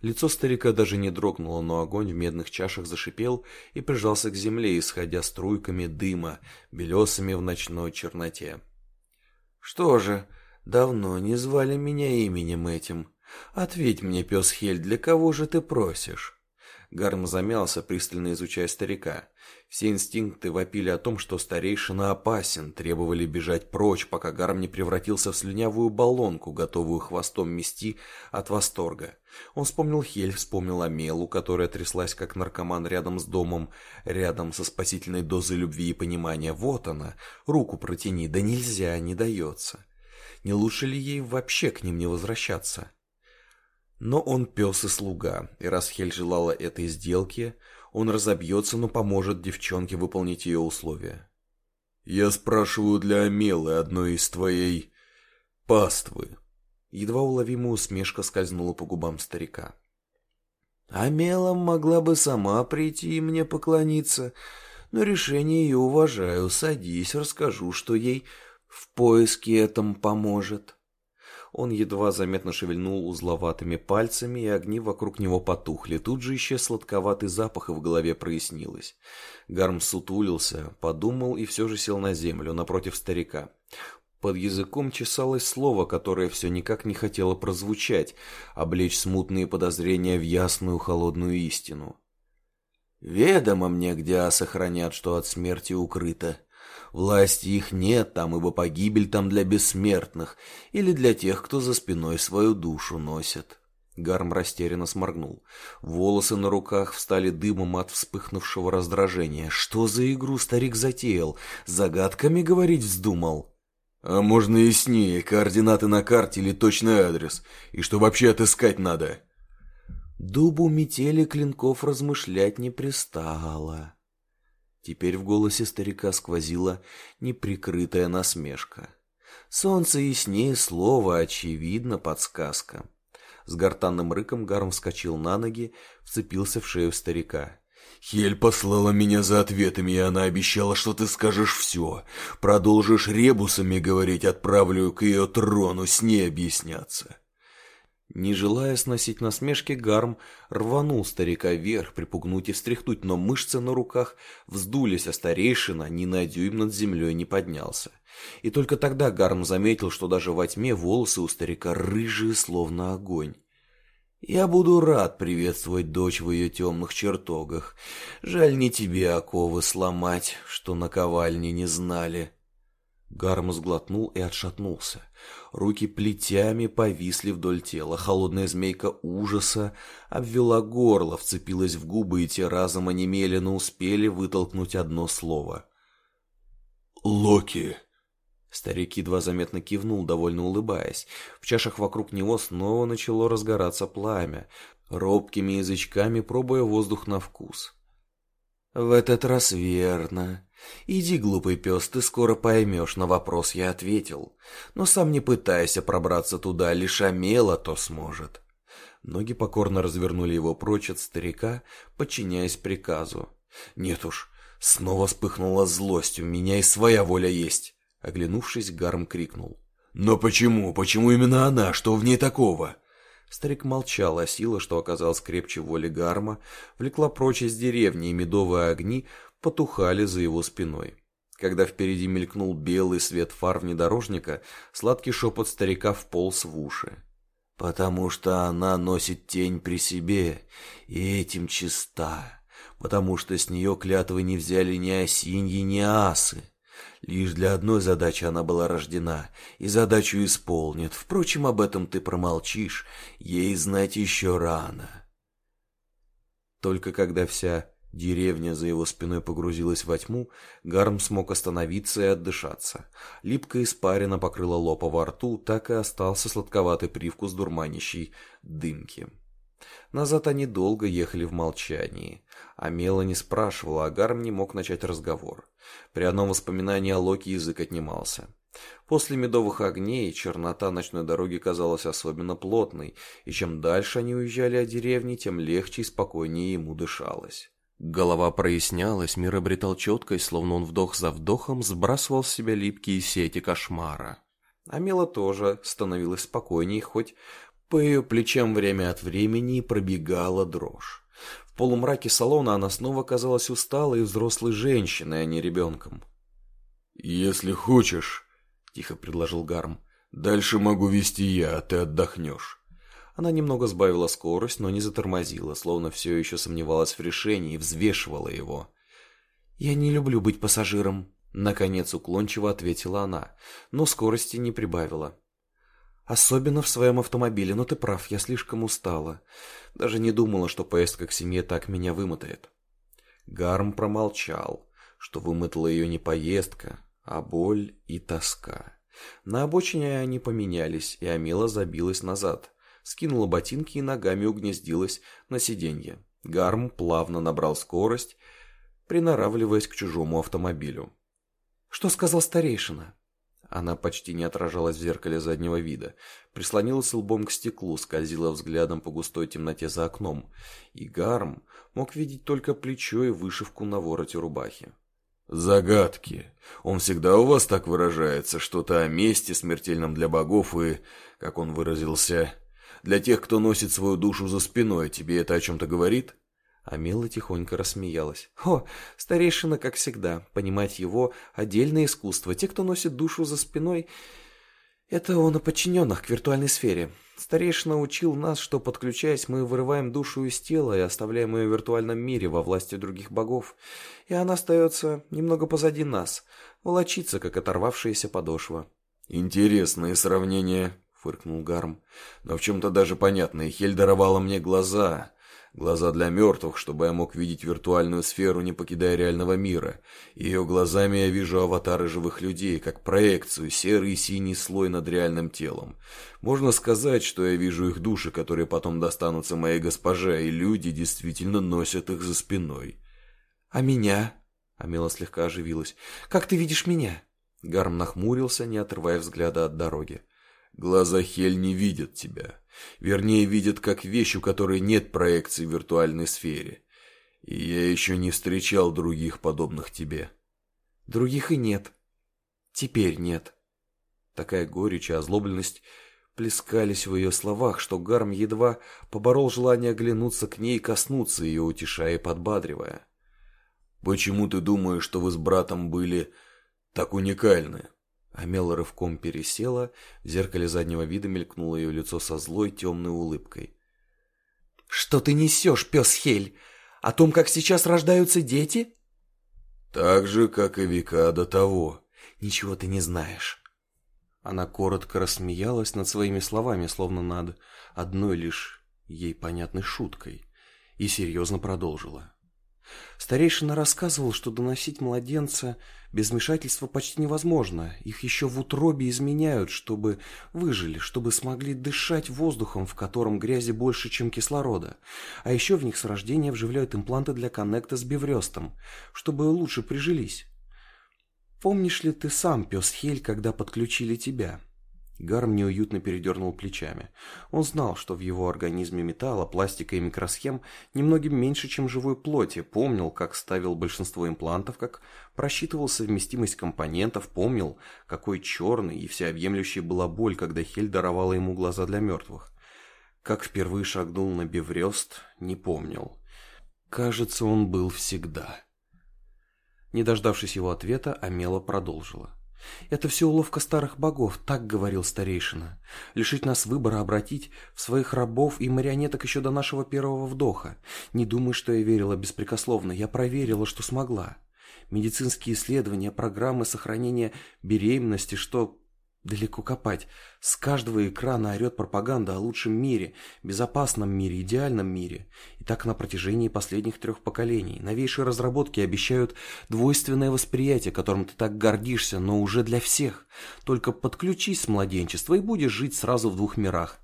Лицо старика даже не дрогнуло, но огонь в медных чашах зашипел и прижался к земле, исходя струйками дыма, белесами в ночной черноте. «Что же, давно не звали меня именем этим. Ответь мне, пес Хель, для кого же ты просишь?» Гарм замялся, пристально изучая старика. Все инстинкты вопили о том, что старейшина опасен, требовали бежать прочь, пока Гарм не превратился в слюнявую баллонку, готовую хвостом мести от восторга. Он вспомнил Хель, вспомнил Амелу, которая тряслась как наркоман рядом с домом, рядом со спасительной дозой любви и понимания. Вот она, руку протяни, да нельзя, не дается. Не лучше ли ей вообще к ним не возвращаться? Но он пес и слуга, и раз Хель желала этой сделки, он разобьется, но поможет девчонке выполнить ее условия. «Я спрашиваю для Амелы, одной из твоей... паствы». Едва уловимая усмешка скользнула по губам старика. «Амела могла бы сама прийти и мне поклониться, но решение ее уважаю. Садись, расскажу, что ей в поиске этом поможет». Он едва заметно шевельнул узловатыми пальцами, и огни вокруг него потухли. Тут же исчез сладковатый запах, и в голове прояснилось. Гарм сутулился, подумал и все же сел на землю, напротив старика. Под языком чесалось слово, которое все никак не хотело прозвучать, облечь смутные подозрения в ясную холодную истину. «Ведомо мне, где асы хранят, что от смерти укрыто», Власти их нет там, ибо погибель там для бессмертных или для тех, кто за спиной свою душу носит. Гарм растерянно сморгнул. Волосы на руках встали дымом от вспыхнувшего раздражения. Что за игру старик затеял? Загадками говорить вздумал? А можно яснее, координаты на карте или точный адрес? И что вообще отыскать надо? Дубу метели клинков размышлять не пристало. Теперь в голосе старика сквозила неприкрытая насмешка. Солнце яснее слова, очевидно, подсказка. С гортанным рыком Гарм вскочил на ноги, вцепился в шею старика. Хель послала меня за ответами, и она обещала, что ты скажешь все. Продолжишь ребусами говорить, отправлю к ее трону с ней объясняться. Не желая сносить насмешки, Гарм рванул старика вверх, припугнуть и встряхнуть, но мышцы на руках вздулись, а старейшина ни на дюйм над землей не поднялся. И только тогда Гарм заметил, что даже во тьме волосы у старика рыжие, словно огонь. «Я буду рад приветствовать дочь в ее темных чертогах. Жаль не тебе оковы сломать, что на ковальне не знали». Гарм сглотнул и отшатнулся. Руки плетями повисли вдоль тела. Холодная змейка ужаса обвела горло, вцепилась в губы, и те разом онемели, но успели вытолкнуть одно слово. «Локи!» Старик едва заметно кивнул, довольно улыбаясь. В чашах вокруг него снова начало разгораться пламя, робкими язычками пробуя воздух на вкус. «В этот раз верно. Иди, глупый пес, ты скоро поймешь, на вопрос я ответил. Но сам не пытайся пробраться туда, лишь Амела то сможет». Ноги покорно развернули его прочь от старика, подчиняясь приказу. «Нет уж, снова вспыхнула злость, у меня и своя воля есть». Оглянувшись, Гарм крикнул. «Но почему? Почему именно она? Что в ней такого?» Старик молчал, а сила, что оказалась крепче воли Гарма, влекла прочь из деревни, и медовые огни потухали за его спиной. Когда впереди мелькнул белый свет фар внедорожника, сладкий шепот старика вполз в уши. «Потому что она носит тень при себе, и этим чиста, потому что с нее клятвы не взяли ни осиньи, ни асы. Лишь для одной задачи она была рождена, и задачу исполнит. Впрочем, об этом ты промолчишь, ей знать еще рано. Только когда вся деревня за его спиной погрузилась во тьму, Гарм смог остановиться и отдышаться. Липкая испарина покрыла лоб во рту, так и остался сладковатый привкус дурманящей дымки. Назад они долго ехали в молчании. А не спрашивала, а Гарм не мог начать разговор. При одном воспоминании о Локи язык отнимался. После медовых огней чернота ночной дороги казалась особенно плотной, и чем дальше они уезжали от деревни, тем легче и спокойнее ему дышалось. Голова прояснялась, мир обретал четкость, словно он вдох за вдохом сбрасывал с себя липкие сети кошмара. Амела тоже становилась спокойней, хоть по ее плечам время от времени пробегала дрожь. В полумраке салона она снова казалась усталой и взрослой женщиной, а не ребенком. «Если хочешь», — тихо предложил Гарм, — «дальше могу вести я, а ты отдохнешь». Она немного сбавила скорость, но не затормозила, словно все еще сомневалась в решении и взвешивала его. «Я не люблю быть пассажиром», — наконец уклончиво ответила она, но скорости не прибавила. Особенно в своем автомобиле, но ты прав, я слишком устала. Даже не думала, что поездка к семье так меня вымотает. Гарм промолчал, что вымотала ее не поездка, а боль и тоска. На обочине они поменялись, и Амела забилась назад, скинула ботинки и ногами угнездилась на сиденье. Гарм плавно набрал скорость, приноравливаясь к чужому автомобилю. «Что сказал старейшина?» Она почти не отражалась в зеркале заднего вида, прислонилась лбом к стеклу, скользила взглядом по густой темноте за окном, и Гарм мог видеть только плечо и вышивку на вороте рубахи. «Загадки. Он всегда у вас так выражается, что-то о месте, смертельном для богов и, как он выразился, для тех, кто носит свою душу за спиной. Тебе это о чем-то говорит?» Амела тихонько рассмеялась. «О, старейшина, как всегда. Понимать его — отдельное искусство. Те, кто носит душу за спиной, это он о подчиненных к виртуальной сфере. Старейшина учил нас, что, подключаясь, мы вырываем душу из тела и оставляем ее в виртуальном мире во власти других богов. И она остается немного позади нас, волочится, как оторвавшаяся подошва». «Интересное сравнение», — фыркнул Гарм. «Но в чем-то даже понятно. Хель даровала мне глаза». Глаза для мертвых, чтобы я мог видеть виртуальную сферу, не покидая реального мира. Ее глазами я вижу аватары живых людей, как проекцию, серый и синий слой над реальным телом. Можно сказать, что я вижу их души, которые потом достанутся моей госпоже, и люди действительно носят их за спиной. «А меня?» Амела слегка оживилась. «Как ты видишь меня?» Гарм нахмурился, не отрывая взгляда от дороги. Глаза Хель не видят тебя. Вернее, видят как вещь, у которой нет проекции в виртуальной сфере. И я еще не встречал других подобных тебе. Других и нет. Теперь нет. Такая горечь и озлобленность плескались в ее словах, что Гарм едва поборол желание оглянуться к ней и коснуться ее, утешая и подбадривая. «Почему ты думаешь, что вы с братом были так уникальны?» Амела рывком пересела, в зеркале заднего вида мелькнуло ее лицо со злой темной улыбкой. «Что ты несешь, пес Хель? О том, как сейчас рождаются дети?» «Так же, как и века до того». «Ничего ты не знаешь». Она коротко рассмеялась над своими словами, словно над одной лишь ей понятной шуткой, и серьезно продолжила. Старейшина рассказывал, что доносить младенца без вмешательства почти невозможно. Их еще в утробе изменяют, чтобы выжили, чтобы смогли дышать воздухом, в котором грязи больше, чем кислорода. А еще в них с рождения вживляют импланты для коннекта с биврестом, чтобы лучше прижились. Помнишь ли ты сам, пес Хель, когда подключили тебя? Гарм неуютно передернул плечами. Он знал, что в его организме металла, пластика и микросхем немногим меньше, чем живой плоти, помнил, как ставил большинство имплантов, как просчитывал совместимость компонентов, помнил, какой черной и всеобъемлющей была боль, когда Хель даровала ему глаза для мертвых. Как впервые шагнул на Беврест, не помнил. Кажется, он был всегда. Не дождавшись его ответа, Амела продолжила. «Это все уловка старых богов», — так говорил старейшина. «Лишить нас выбора обратить в своих рабов и марионеток еще до нашего первого вдоха. Не думай, что я верила беспрекословно. Я проверила, что смогла. Медицинские исследования, программы сохранения беременности, что Далеко копать. С каждого экрана орет пропаганда о лучшем мире, безопасном мире, идеальном мире. И так на протяжении последних трех поколений. Новейшие разработки обещают двойственное восприятие, которым ты так гордишься, но уже для всех. Только подключись с младенчества и будешь жить сразу в двух мирах.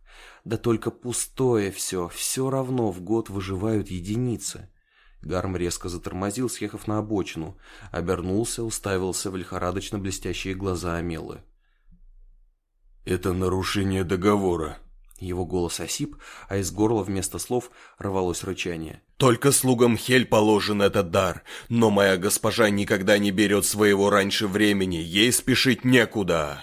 Да только пустое все, все равно в год выживают единицы. Гарм резко затормозил, съехав на обочину. Обернулся, уставился в лихорадочно блестящие глаза Амелы. «Это нарушение договора». Его голос осип, а из горла вместо слов рвалось рычание. «Только слугам Хель положен этот дар, но моя госпожа никогда не берет своего раньше времени, ей спешить некуда».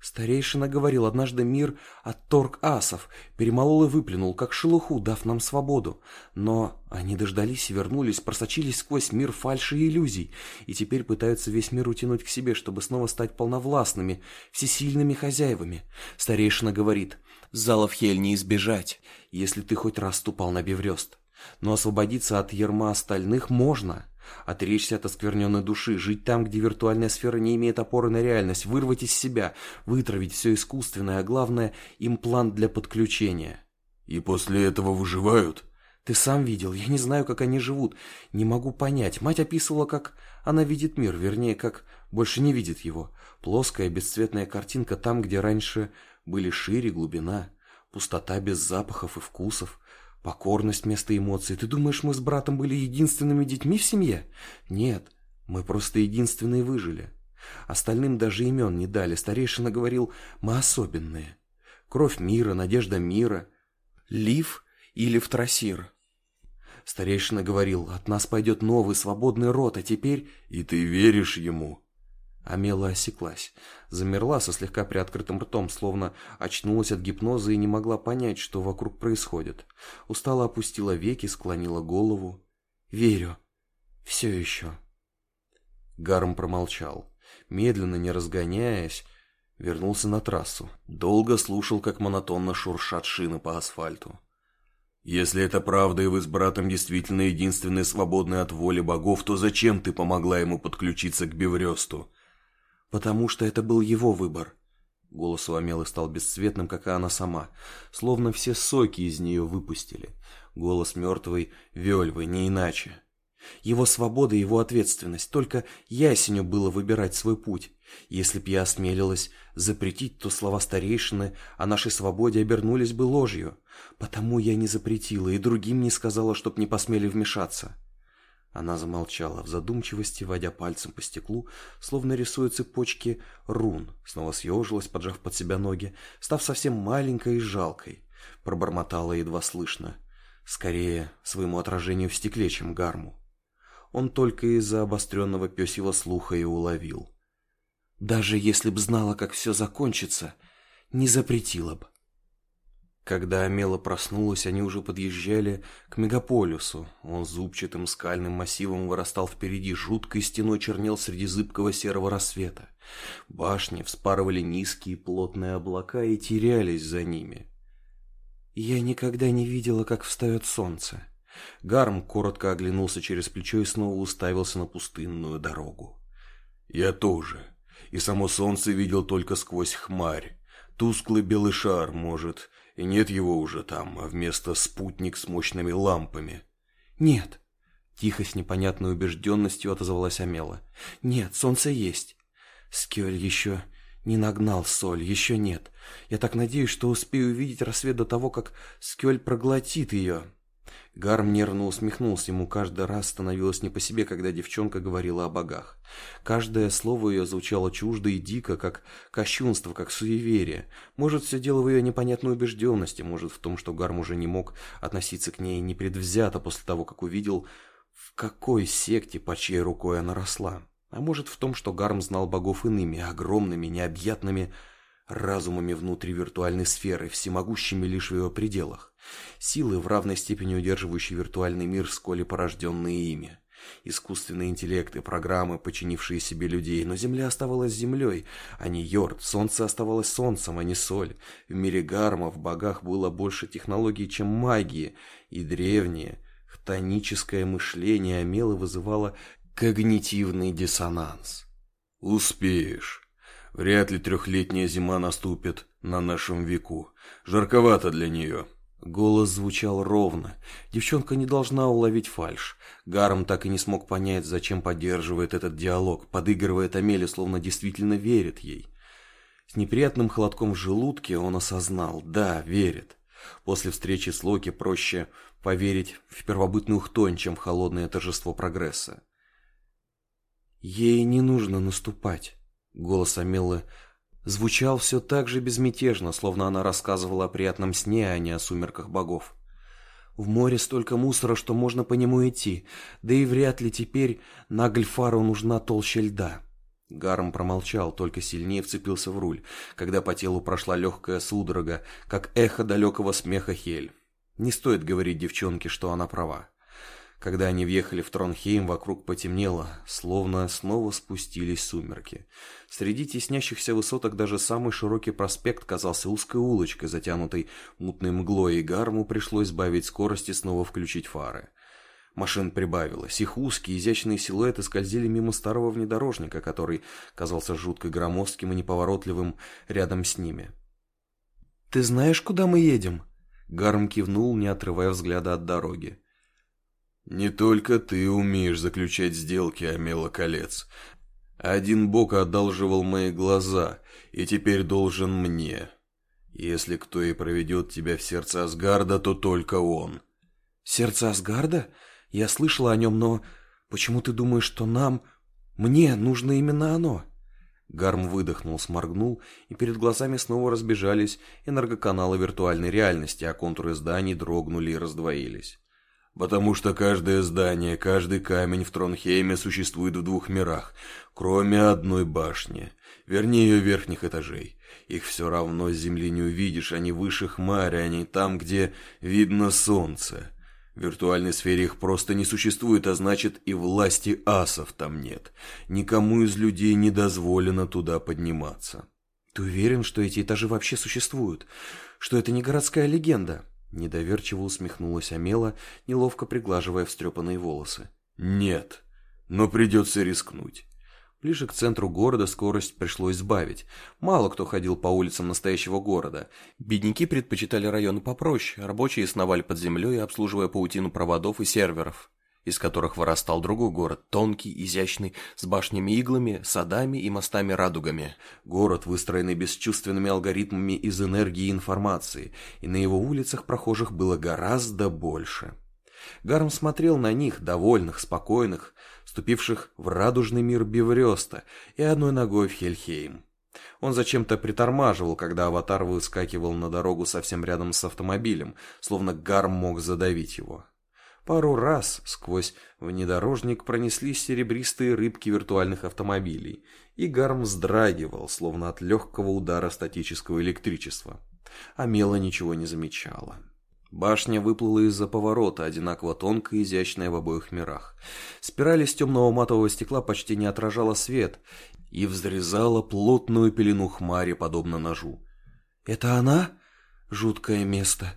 Старейшина говорил, однажды мир отторг асов, перемолол и выплюнул, как шелуху, дав нам свободу. Но они дождались и вернулись, просочились сквозь мир фальши и иллюзий, и теперь пытаются весь мир утянуть к себе, чтобы снова стать полновластными, всесильными хозяевами. Старейшина говорит, залов Хель не избежать, если ты хоть раз ступал на Беврест. Но освободиться от ерма остальных можно. Отречься от оскверненной души, жить там, где виртуальная сфера не имеет опоры на реальность, вырвать из себя, вытравить все искусственное, а главное – имплант для подключения. И после этого выживают? Ты сам видел, я не знаю, как они живут, не могу понять. Мать описывала, как она видит мир, вернее, как больше не видит его. Плоская, бесцветная картинка там, где раньше были шире, глубина, пустота без запахов и вкусов. Покорность вместо эмоций. Ты думаешь, мы с братом были единственными детьми в семье? Нет, мы просто единственные выжили. Остальным даже имен не дали. Старейшина говорил, мы особенные. Кровь мира, надежда мира. Лив или Втрасир. Старейшина говорил, от нас пойдет новый свободный род, а теперь... И ты веришь ему? Амела осеклась, замерла со слегка приоткрытым ртом, словно очнулась от гипноза и не могла понять, что вокруг происходит. Устало опустила веки, склонила голову. «Верю. Все еще». Гарм промолчал. Медленно, не разгоняясь, вернулся на трассу. Долго слушал, как монотонно шуршат шины по асфальту. «Если это правда, и вы с братом действительно единственные свободные от воли богов, то зачем ты помогла ему подключиться к Бевресту?» Потому что это был его выбор. Голос у Амелы стал бесцветным, как и она сама, словно все соки из нее выпустили. Голос мертвой Вельвы, не иначе. Его свобода и его ответственность. Только ясеню было выбирать свой путь. Если б я осмелилась запретить, то слова старейшины о нашей свободе обернулись бы ложью. Потому я не запретила и другим не сказала, чтоб не посмели вмешаться. Она замолчала, в задумчивости, водя пальцем по стеклу, словно рисуя цепочки рун, снова съежилась, поджав под себя ноги, став совсем маленькой и жалкой. Пробормотала едва слышно. Скорее, своему отражению в стекле, чем гарму. Он только из-за обостренного пёсьего слуха и уловил. Даже если б знала, как все закончится, не запретила б. Когда Амела проснулась, они уже подъезжали к мегаполису. Он зубчатым скальным массивом вырастал впереди, жуткой стеной чернел среди зыбкого серого рассвета. Башни вспарывали низкие плотные облака и терялись за ними. Я никогда не видела, как встает солнце. Гарм коротко оглянулся через плечо и снова уставился на пустынную дорогу. Я тоже. И само солнце видел только сквозь хмарь. Тусклый белый шар, может, и нет его уже там, а вместо спутник с мощными лампами. Нет. Тихо, с непонятной убежденностью отозвалась Амела. Нет, солнце есть. Скёль еще не нагнал соль, еще нет. Я так надеюсь, что успею увидеть рассвет до того, как Скёль проглотит ее. Гарм нервно усмехнулся, ему каждый раз становилось не по себе, когда девчонка говорила о богах. Каждое слово ее звучало чуждо и дико, как кощунство, как суеверие. Может, все дело в ее непонятной убежденности, может, в том, что Гарм уже не мог относиться к ней непредвзято после того, как увидел, в какой секте, по чьей рукой она росла. А может, в том, что Гарм знал богов иными, огромными, необъятными разумами внутри виртуальной сферы, всемогущими лишь в ее пределах. Силы, в равной степени удерживающие виртуальный мир, сколь порожденные ими. Искусственные интеллекты, программы, подчинившие себе людей, но Земля оставалась Землей, а не Йорд, Солнце оставалось Солнцем, а не Соль. В мире Гарма в богах было больше технологий, чем магии, и древнее, хтоническое мышление Амелы вызывало когнитивный диссонанс. «Успеешь. Вряд ли трехлетняя зима наступит на нашем веку. Жарковато для нее». Голос звучал ровно. Девчонка не должна уловить фальшь. Гарм так и не смог понять, зачем поддерживает этот диалог, подыгрывает Амеле, словно действительно верит ей. С неприятным холодком в желудке он осознал, да, верит. После встречи с Локи проще поверить в первобытную хтонь, чем в холодное торжество прогресса. Ей не нужно наступать. Голос Амелы звучал все так же безмятежно, словно она рассказывала о приятном сне, а не о сумерках богов. В море столько мусора, что можно по нему идти, да и вряд ли теперь на Гальфару нужна толща льда. Гарм промолчал, только сильнее вцепился в руль, когда по телу прошла легкая судорога, как эхо далекого смеха Хель. Не стоит говорить девчонке, что она права. Когда они въехали в Тронхейм, вокруг потемнело, словно снова спустились сумерки. Среди теснящихся высоток даже самый широкий проспект казался узкой улочкой, затянутой мутной мглой, и Гарму пришлось сбавить скорость и снова включить фары. Машин прибавилось. Их узкие, изящные силуэты скользили мимо старого внедорожника, который казался жутко громоздким и неповоротливым рядом с ними. «Ты знаешь, куда мы едем?» Гарм кивнул, не отрывая взгляда от дороги. «Не только ты умеешь заключать сделки, Амела Колец. Один бог одалживал мои глаза, и теперь должен мне. Если кто и проведет тебя в сердце Асгарда, то только он». «Сердце Асгарда? Я слышала о нем, но почему ты думаешь, что нам, мне, нужно именно оно?» Гарм выдохнул, сморгнул, и перед глазами снова разбежались энергоканалы виртуальной реальности, а контуры зданий дрогнули и раздвоились. Потому что каждое здание, каждый камень в Тронхейме существует в двух мирах, кроме одной башни, вернее ее верхних этажей. Их все равно с земли не увидишь, они выше хмари, они там, где видно солнце. В виртуальной сфере их просто не существует, а значит и власти асов там нет. Никому из людей не дозволено туда подниматься. Ты уверен, что эти этажи вообще существуют? Что это не городская легенда? Недоверчиво усмехнулась Амела, неловко приглаживая встрепанные волосы. «Нет, но придется рискнуть». Ближе к центру города скорость пришлось сбавить. Мало кто ходил по улицам настоящего города. Бедняки предпочитали районы попроще, рабочие сновали под землей, обслуживая паутину проводов и серверов из которых вырастал другой город, тонкий, изящный, с башнями-иглами, садами и мостами-радугами. Город, выстроенный бесчувственными алгоритмами из энергии и информации, и на его улицах прохожих было гораздо больше. Гарм смотрел на них, довольных, спокойных, ступивших в радужный мир Бевреста и одной ногой в Хельхейм. Он зачем-то притормаживал, когда аватар выскакивал на дорогу совсем рядом с автомобилем, словно Гарм мог задавить его. Пару раз сквозь внедорожник пронеслись серебристые рыбки виртуальных автомобилей, и Гарм вздрагивал, словно от легкого удара статического электричества. А Мела ничего не замечала. Башня выплыла из-за поворота, одинаково тонкая и изящная в обоих мирах. Спираль из темного матового стекла почти не отражала свет и взрезала плотную пелену хмари, подобно ножу. «Это она? Жуткое место.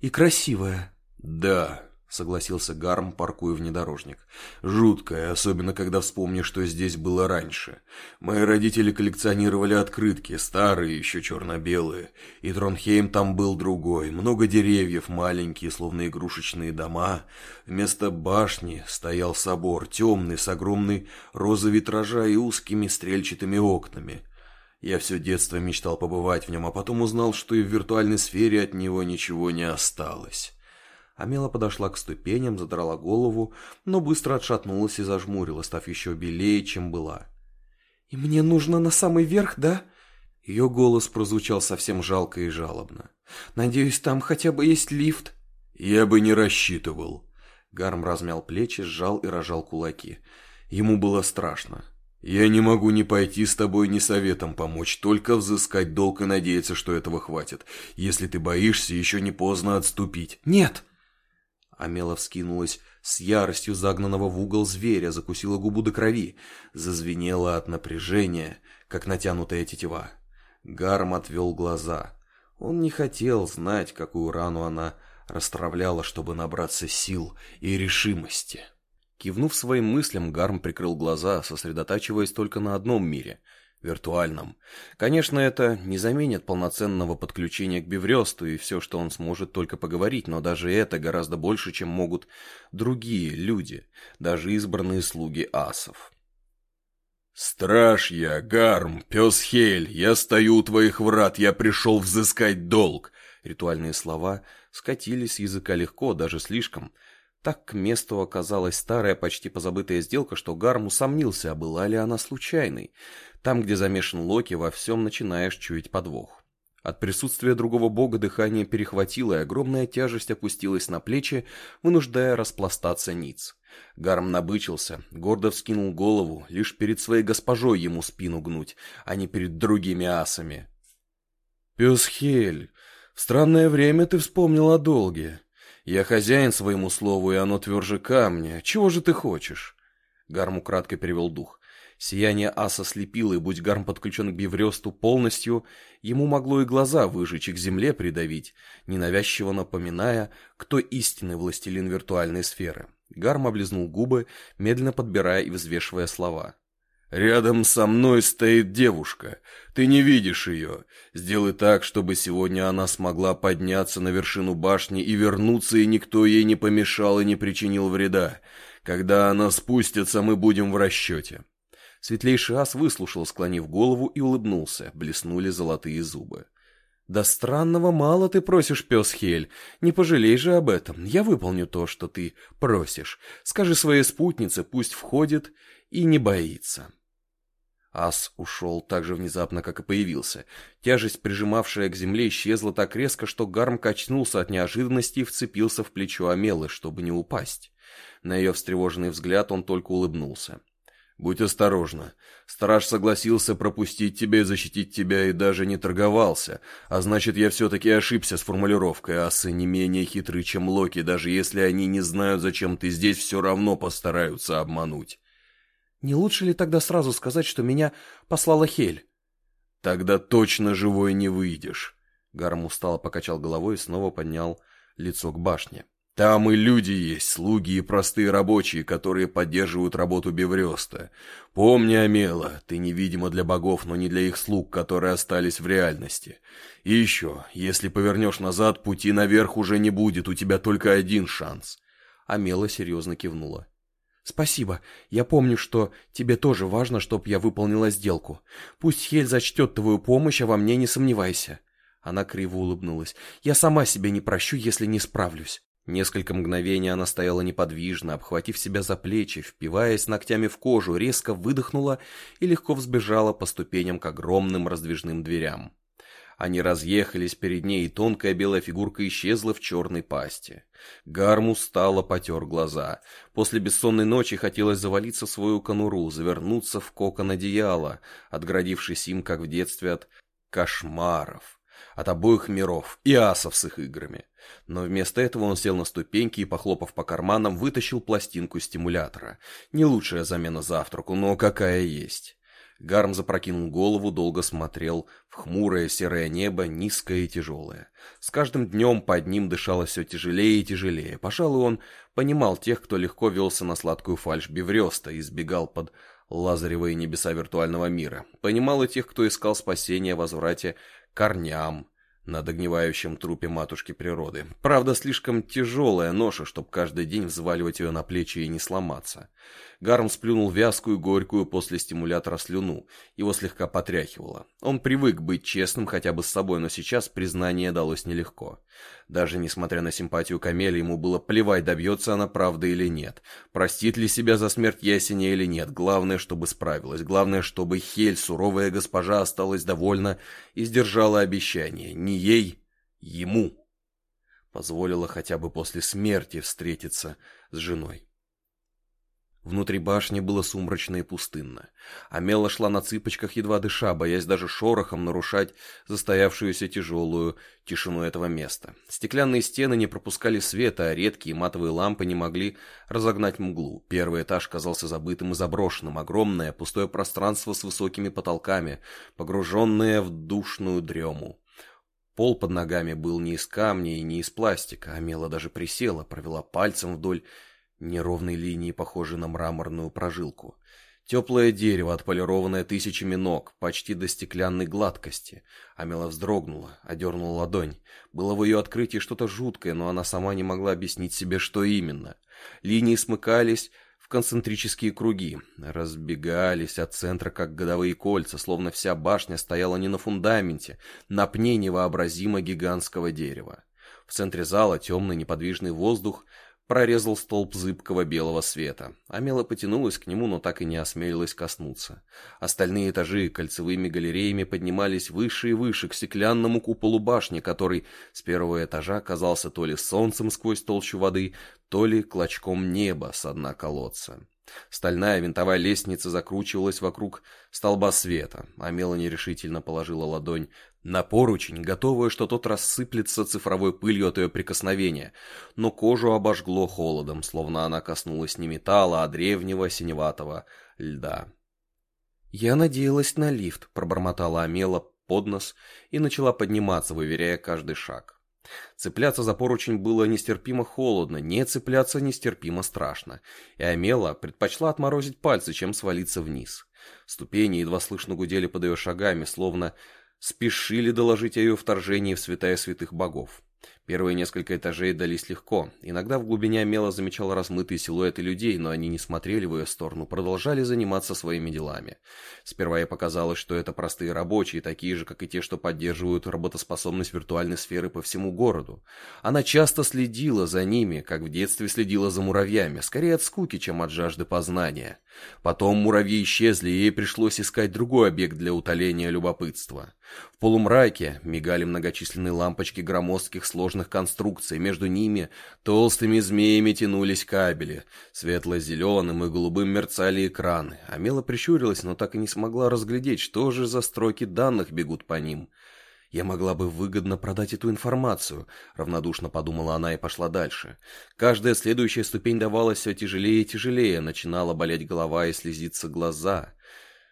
И красивое». «Да», согласился Гарм, паркуя внедорожник. Жуткое, особенно когда вспомнишь, что здесь было раньше. Мои родители коллекционировали открытки, старые, еще черно-белые. И Тронхейм там был другой. Много деревьев, маленькие, словно игрушечные дома. Вместо башни стоял собор, темный, с огромной розой витража и узкими стрельчатыми окнами. Я все детство мечтал побывать в нем, а потом узнал, что и в виртуальной сфере от него ничего не осталось. Амела подошла к ступеням, задрала голову, но быстро отшатнулась и зажмурила, став еще белее, чем была. «И мне нужно на самый верх, да?» Ее голос прозвучал совсем жалко и жалобно. «Надеюсь, там хотя бы есть лифт?» «Я бы не рассчитывал». Гарм размял плечи, сжал и рожал кулаки. Ему было страшно. «Я не могу ни пойти с тобой, ни советом помочь, только взыскать долг и надеяться, что этого хватит. Если ты боишься, еще не поздно отступить». «Нет!» Амела вскинулась с яростью загнанного в угол зверя, закусила губу до крови, зазвенела от напряжения, как натянутая тетива. Гарм отвел глаза. Он не хотел знать, какую рану она расстравляла, чтобы набраться сил и решимости. Кивнув своим мыслям, Гарм прикрыл глаза, сосредотачиваясь только на одном мире — виртуальном. Конечно, это не заменит полноценного подключения к Бевресту и все, что он сможет только поговорить, но даже это гораздо больше, чем могут другие люди, даже избранные слуги асов. «Страж я, Гарм, пес Хель, я стою у твоих врат, я пришел взыскать долг!» Ритуальные слова скатились с языка легко, даже слишком. Так к месту оказалась старая, почти позабытая сделка, что Гарм усомнился, а была ли она случайной. Там, где замешан Локи, во всем начинаешь чуять подвох. От присутствия другого бога дыхание перехватило, и огромная тяжесть опустилась на плечи, вынуждая распластаться ниц. Гарм набычился, гордо вскинул голову, лишь перед своей госпожой ему спину гнуть, а не перед другими асами. «Пес Хель, в странное время ты вспомнил о долге. Я хозяин своему слову, и оно тверже камня. Чего же ты хочешь?» Гарм украдко перевел дух. Сияние аса слепило, и будь Гарм подключен к Бивресту полностью, ему могло и глаза выжечь, и к земле придавить, ненавязчиво напоминая, кто истинный властелин виртуальной сферы. Гарм облизнул губы, медленно подбирая и взвешивая слова. «Рядом со мной стоит девушка. Ты не видишь ее. Сделай так, чтобы сегодня она смогла подняться на вершину башни и вернуться, и никто ей не помешал и не причинил вреда. Когда она спустится, мы будем в расчете». Светлейший ас выслушал, склонив голову, и улыбнулся, блеснули золотые зубы. «Да странного мало ты просишь, пес Хель. Не пожалей же об этом. Я выполню то, что ты просишь. Скажи своей спутнице, пусть входит и не боится». Ас ушел так же внезапно, как и появился. Тяжесть, прижимавшая к земле, исчезла так резко, что Гарм качнулся от неожиданности и вцепился в плечо Амелы, чтобы не упасть. На ее встревоженный взгляд он только улыбнулся. Будь осторожна. Страж согласился пропустить тебя и защитить тебя и даже не торговался. А значит, я все-таки ошибся с формулировкой. Асы не менее хитры, чем Локи. Даже если они не знают, зачем ты здесь, все равно постараются обмануть. Не лучше ли тогда сразу сказать, что меня послала Хель? Тогда точно живой не выйдешь. Гарм устало покачал головой и снова поднял лицо к башне. Там и люди есть, слуги и простые рабочие, которые поддерживают работу Бевреста. Помни, Амела, ты невидима для богов, но не для их слуг, которые остались в реальности. И еще, если повернешь назад, пути наверх уже не будет, у тебя только один шанс. Амела серьезно кивнула. «Спасибо. Я помню, что тебе тоже важно, чтобы я выполнила сделку. Пусть Хель зачтет твою помощь, а во мне не сомневайся». Она криво улыбнулась. «Я сама себе не прощу, если не справлюсь». Несколько мгновений она стояла неподвижно, обхватив себя за плечи, впиваясь ногтями в кожу, резко выдохнула и легко взбежала по ступеням к огромным раздвижным дверям. Они разъехались перед ней, и тонкая белая фигурка исчезла в черной пасти. Гарм устало потер глаза. После бессонной ночи хотелось завалиться в свою конуру, завернуться в кокон одеяла, отгородившись им, как в детстве, от кошмаров от обоих миров и асов с их играми. Но вместо этого он сел на ступеньки и, похлопав по карманам, вытащил пластинку стимулятора. Не лучшая замена завтраку, но какая есть. Гарм запрокинул голову, долго смотрел в хмурое серое небо, низкое и тяжелое. С каждым днем под ним дышало все тяжелее и тяжелее. Пожалуй, он понимал тех, кто легко велся на сладкую фальшь Бевреста и сбегал под лазаревые небеса виртуального мира. Понимал и тех, кто искал спасения в возврате корням на догнивающем трупе матушки природы. Правда, слишком тяжелая ноша, чтобы каждый день взваливать ее на плечи и не сломаться. Гарм сплюнул вязкую, горькую после стимулятора слюну. Его слегка потряхивало. Он привык быть честным хотя бы с собой, но сейчас признание далось нелегко. Даже несмотря на симпатию Камеля, ему было плевать, добьется она правды или нет. Простит ли себя за смерть Ясеня или нет. Главное, чтобы справилась. Главное, чтобы Хель, суровая госпожа, осталась довольна и сдержала обещание. Не ей, ему. Позволила хотя бы после смерти встретиться с женой. Внутри башни было сумрачно и пустынно. Амела шла на цыпочках, едва дыша, боясь даже шорохом нарушать застоявшуюся тяжелую тишину этого места. Стеклянные стены не пропускали света, а редкие матовые лампы не могли разогнать мглу. Первый этаж казался забытым и заброшенным. Огромное пустое пространство с высокими потолками, погруженное в душную дрему. Пол под ногами был не из камня и не из пластика. Амела даже присела, провела пальцем вдоль неровной линии, похожей на мраморную прожилку. Теплое дерево, отполированное тысячами ног, почти до стеклянной гладкости. Амела вздрогнула, одернула ладонь. Было в ее открытии что-то жуткое, но она сама не могла объяснить себе, что именно. Линии смыкались концентрические круги, разбегались от центра, как годовые кольца, словно вся башня стояла не на фундаменте, на пне невообразимо гигантского дерева. В центре зала темный неподвижный воздух прорезал столб зыбкого белого света. Амела потянулась к нему, но так и не осмелилась коснуться. Остальные этажи кольцевыми галереями поднимались выше и выше к стеклянному куполу башни, который с первого этажа казался то ли солнцем сквозь толщу воды, то ли клочком неба с дна колодца. Стальная винтовая лестница закручивалась вокруг столба света, а Мела нерешительно положила ладонь на поручень, готовая, что тот рассыплется цифровой пылью от ее прикосновения, но кожу обожгло холодом, словно она коснулась не металла, а древнего синеватого льда. «Я надеялась на лифт», — пробормотала Амела под нос и начала подниматься, выверяя каждый шаг. Цепляться за поручень было нестерпимо холодно, не цепляться нестерпимо страшно, и Амела предпочла отморозить пальцы, чем свалиться вниз. Ступени едва слышно гудели под ее шагами, словно спешили доложить о ее вторжении в святая святых богов. Первые несколько этажей дались легко. Иногда в глубине Мела замечал размытые силуэты людей, но они не смотрели в ее сторону, продолжали заниматься своими делами. Сперва ей показалось, что это простые рабочие, такие же, как и те, что поддерживают работоспособность виртуальной сферы по всему городу. Она часто следила за ними, как в детстве следила за муравьями, скорее от скуки, чем от жажды познания. Потом муравьи исчезли, и ей пришлось искать другой объект для утоления любопытства. В полумраке мигали многочисленные лампочки громоздких сложных конструкций, между ними толстыми змеями тянулись кабели, светло-зеленым и голубым мерцали экраны. Амела прищурилась, но так и не смогла разглядеть, что же за строки данных бегут по ним. «Я могла бы выгодно продать эту информацию», — равнодушно подумала она и пошла дальше. Каждая следующая ступень давалась все тяжелее и тяжелее, начинала болеть голова и слезиться глаза.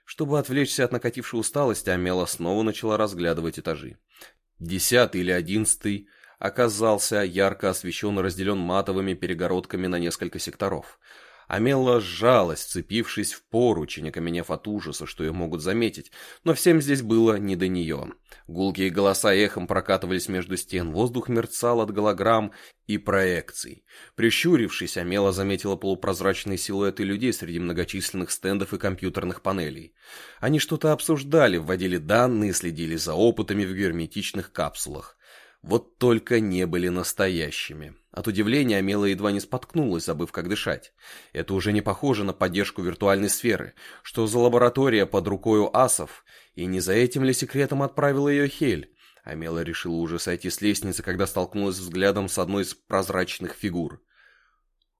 Чтобы отвлечься от накатившей усталости, Амела снова начала разглядывать этажи. Десятый или одиннадцатый оказался ярко освещен и разделен матовыми перегородками на несколько секторов. Амелла сжалась, вцепившись в поручень, окаменев от ужаса, что ее могут заметить, но всем здесь было не до нее. Гулкие голоса эхом прокатывались между стен, воздух мерцал от голограмм и проекций. Прищурившись, Амела заметила полупрозрачные силуэты людей среди многочисленных стендов и компьютерных панелей. Они что-то обсуждали, вводили данные, следили за опытами в герметичных капсулах. Вот только не были настоящими. От удивления Амела едва не споткнулась, забыв как дышать. Это уже не похоже на поддержку виртуальной сферы, что за лаборатория под рукой у асов, и не за этим ли секретом отправила ее Хель. Амела решила уже сойти с лестницы, когда столкнулась взглядом с одной из прозрачных фигур.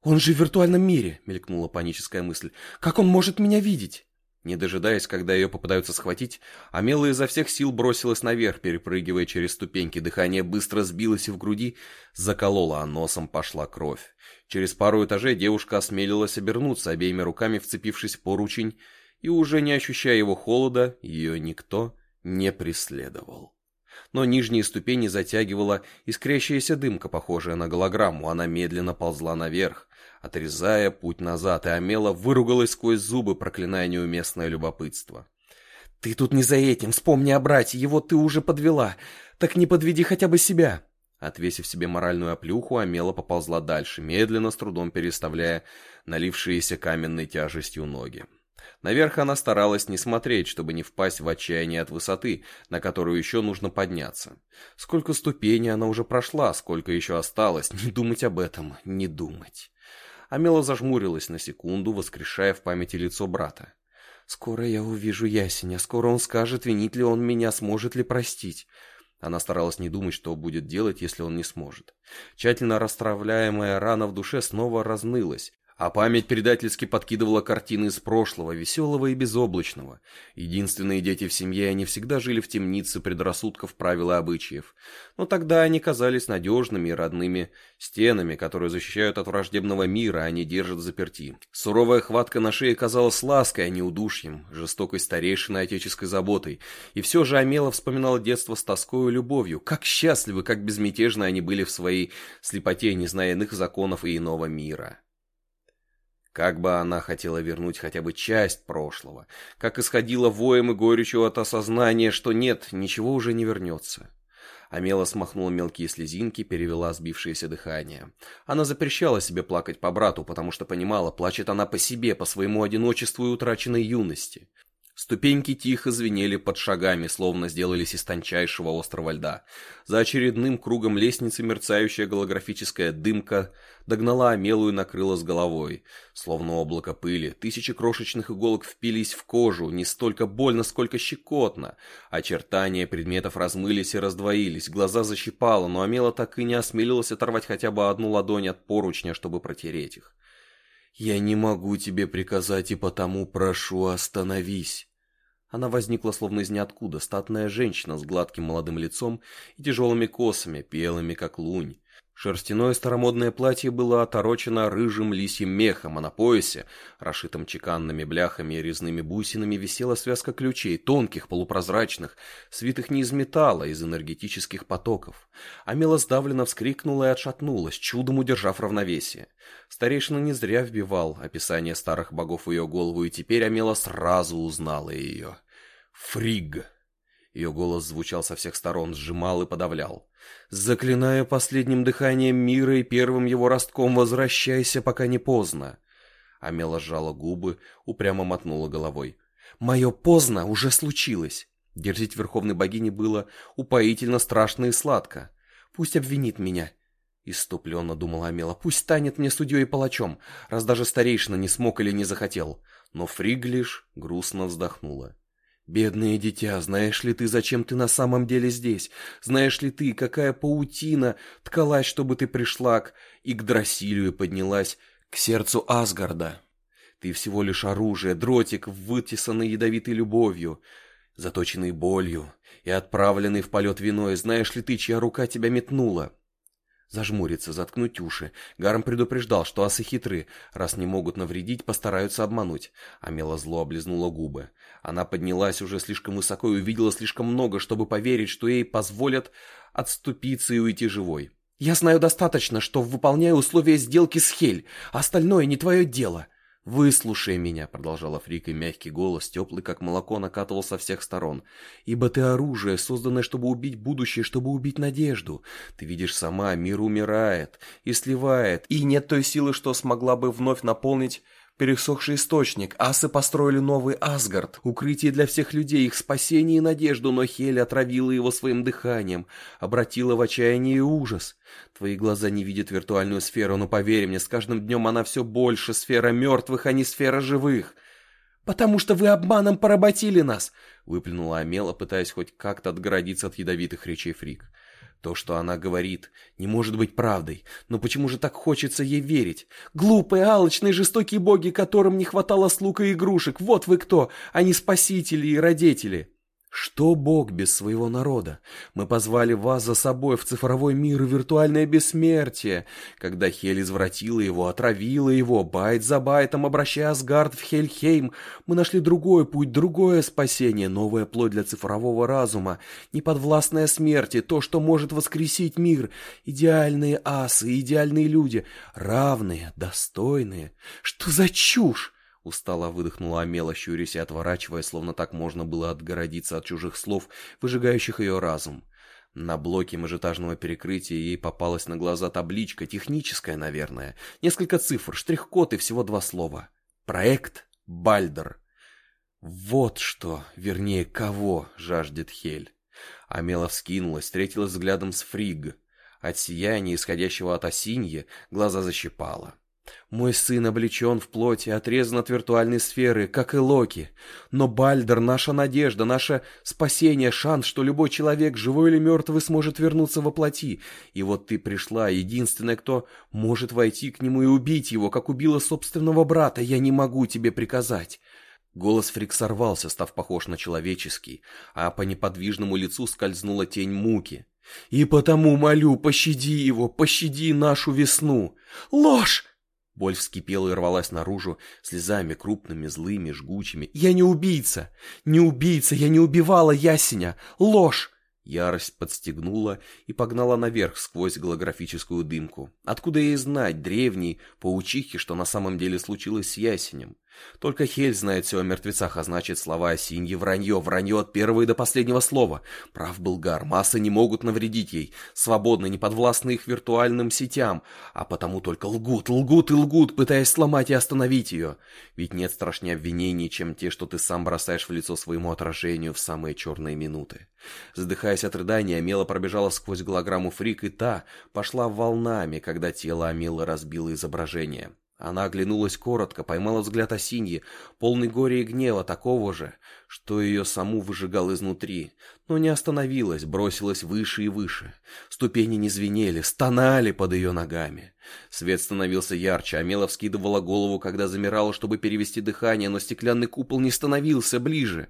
«Он же в виртуальном мире!» — мелькнула паническая мысль. «Как он может меня видеть?» Не дожидаясь, когда ее попытаются схватить, Амела изо всех сил бросилась наверх, перепрыгивая через ступеньки. Дыхание быстро сбилось и в груди закололо, а носом пошла кровь. Через пару этажей девушка осмелилась обернуться, обеими руками вцепившись в поручень, и уже не ощущая его холода, ее никто не преследовал. Но нижние ступени затягивала искрящаяся дымка, похожая на голограмму. Она медленно ползла наверх, отрезая путь назад, и Амела выругалась сквозь зубы, проклиная неуместное любопытство. «Ты тут не за этим, вспомни о брате, его ты уже подвела. Так не подведи хотя бы себя!» Отвесив себе моральную оплюху, Амела поползла дальше, медленно, с трудом переставляя налившиеся каменной тяжестью ноги. Наверх она старалась не смотреть, чтобы не впасть в отчаяние от высоты, на которую еще нужно подняться. Сколько ступеней она уже прошла, сколько еще осталось, не думать об этом, не думать. Амела зажмурилась на секунду, воскрешая в памяти лицо брата. «Скоро я увижу Ясеня, скоро он скажет, винит ли он меня, сможет ли простить». Она старалась не думать, что будет делать, если он не сможет. Тщательно расстравляемая рана в душе снова разнылась, а память предательски подкидывала картины из прошлого, веселого и безоблачного. Единственные дети в семье, они всегда жили в темнице предрассудков, правил и обычаев. Но тогда они казались надежными и родными стенами, которые защищают от враждебного мира, а не держат заперти. Суровая хватка на шее казалась лаской, а не удушьем, жестокой старейшиной отеческой заботой. И все же Амела вспоминала детство с тоской и любовью. Как счастливы, как безмятежны они были в своей слепоте, не зная иных законов и иного мира. Как бы она хотела вернуть хотя бы часть прошлого, как исходила воем и горечью от осознания, что нет, ничего уже не вернется. Амела смахнула мелкие слезинки, перевела сбившееся дыхание. Она запрещала себе плакать по брату, потому что понимала, плачет она по себе, по своему одиночеству и утраченной юности. Ступеньки тихо звенели под шагами, словно сделались из тончайшего острого льда. За очередным кругом лестницы мерцающая голографическая дымка догнала Амелу и накрыла с головой. Словно облако пыли, тысячи крошечных иголок впились в кожу, не столько больно, сколько щекотно. Очертания предметов размылись и раздвоились, глаза защипало, но Амела так и не осмелилась оторвать хотя бы одну ладонь от поручня, чтобы протереть их. «Я не могу тебе приказать, и потому прошу, остановись!» Она возникла словно из ниоткуда, статная женщина с гладким молодым лицом и тяжелыми косами, белыми как лунь. Шерстяное старомодное платье было оторочено рыжим лисьим мехом, а на поясе, расшитом чеканными бляхами и резными бусинами, висела связка ключей, тонких, полупрозрачных, свитых не из металла, а из энергетических потоков. Амела сдавленно вскрикнула и отшатнулась, чудом удержав равновесие. Старейшина не зря вбивал описание старых богов в ее голову, и теперь Амела сразу узнала ее. «Фриг!» Ее голос звучал со всех сторон, сжимал и подавлял. «Заклинаю последним дыханием мира и первым его ростком возвращайся, пока не поздно!» Амела сжала губы, упрямо мотнула головой. «Мое поздно уже случилось!» Дерзить верховной богине было упоительно страшно и сладко. «Пусть обвинит меня!» Иступленно думала Амела. «Пусть станет мне судьей и палачом, раз даже старейшина не смог или не захотел!» Но Фриглиш грустно вздохнула. «Бедное дитя, знаешь ли ты, зачем ты на самом деле здесь? Знаешь ли ты, какая паутина ткалась, чтобы ты пришла к Игдрасилю и поднялась к сердцу Асгарда? Ты всего лишь оружие, дротик, вытесанный ядовитой любовью, заточенный болью и отправленный в полет виной. Знаешь ли ты, чья рука тебя метнула?» Зажмуриться, заткнуть уши. Гарм предупреждал, что асы хитры. Раз не могут навредить, постараются обмануть. Амела зло облизнула губы. Она поднялась уже слишком высоко и увидела слишком много, чтобы поверить, что ей позволят отступиться и уйти живой. «Я знаю достаточно, что выполняю условия сделки с Хель. Остальное не твое дело. «Выслушай меня», — продолжала Фрика, мягкий голос, теплый, как молоко, накатывал со всех сторон. «Ибо ты оружие, созданное, чтобы убить будущее, чтобы убить надежду. Ты видишь сама, мир умирает и сливает, и нет той силы, что смогла бы вновь наполнить пересохший источник. Асы построили новый Асгард, укрытие для всех людей, их спасение и надежду, но Хель отравила его своим дыханием, обратила в отчаяние и ужас. Твои глаза не видят виртуальную сферу, но поверь мне, с каждым днем она все больше сфера мертвых, а не сфера живых. «Потому что вы обманом поработили нас!» — выплюнула Амела, пытаясь хоть как-то отгородиться от ядовитых речей Фрик. То, что она говорит, не может быть правдой, но почему же так хочется ей верить? Глупые, алчные, жестокие боги, которым не хватало слуг и игрушек, вот вы кто, а не спасители и родители. Что Бог без своего народа? Мы позвали вас за собой в цифровой мир и виртуальное бессмертие. Когда Хель извратила его, отравила его, байт за байтом, обращая Асгард в Хельхейм, мы нашли другой путь, другое спасение, новая плоть для цифрового разума, неподвластная смерти, то, что может воскресить мир, идеальные асы, идеальные люди, равные, достойные. Что за чушь? Устало выдохнула Амела, щурясь и отворачивая, словно так можно было отгородиться от чужих слов, выжигающих ее разум. На блоке межэтажного перекрытия ей попалась на глаза табличка, техническая, наверное. Несколько цифр, штрих-код и всего два слова. Проект Бальдер. Вот что, вернее, кого жаждет Хель. Амела вскинулась, встретилась взглядом с Фриг. От сияния, исходящего от осиньи, глаза защипала. Мой сын облечен в плоти, отрезан от виртуальной сферы, как и Локи. Но Бальдер — наша надежда, наше спасение, шанс, что любой человек, живой или мертвый, сможет вернуться во плоти. И вот ты пришла, единственная, кто может войти к нему и убить его, как убила собственного брата. Я не могу тебе приказать. Голос Фрик сорвался, став похож на человеческий, а по неподвижному лицу скользнула тень муки. «И потому молю, пощади его, пощади нашу весну!» «Ложь!» Боль вскипела и рвалась наружу, слезами крупными, злыми, жгучими. «Я не убийца! Не убийца! Я не убивала Ясеня! Ложь!» Ярость подстегнула и погнала наверх сквозь голографическую дымку. Откуда ей знать, древней, паучихи, что на самом деле случилось с Ясенем? Только Хель знает все о мертвецах, а значит, слова Осиньи вранье, вранье от первого и до последнего слова. Прав был Гар, массы не могут навредить ей, свободны, не подвластны их виртуальным сетям, а потому только лгут, лгут и лгут, пытаясь сломать и остановить ее. Ведь нет страшнее обвинений, чем те, что ты сам бросаешь в лицо своему отражению в самые черные минуты. Задыхаясь от рыдания, Амела пробежала сквозь голограмму Фрик, и та пошла волнами, когда тело Амелы разбило изображение. Она оглянулась коротко, поймала взгляд Осиньи, полный горя и гнева, такого же, что ее саму выжигал изнутри, но не остановилась, бросилась выше и выше. Ступени не звенели, стонали под ее ногами. Свет становился ярче, Амела вскидывала голову, когда замирала, чтобы перевести дыхание, но стеклянный купол не становился ближе.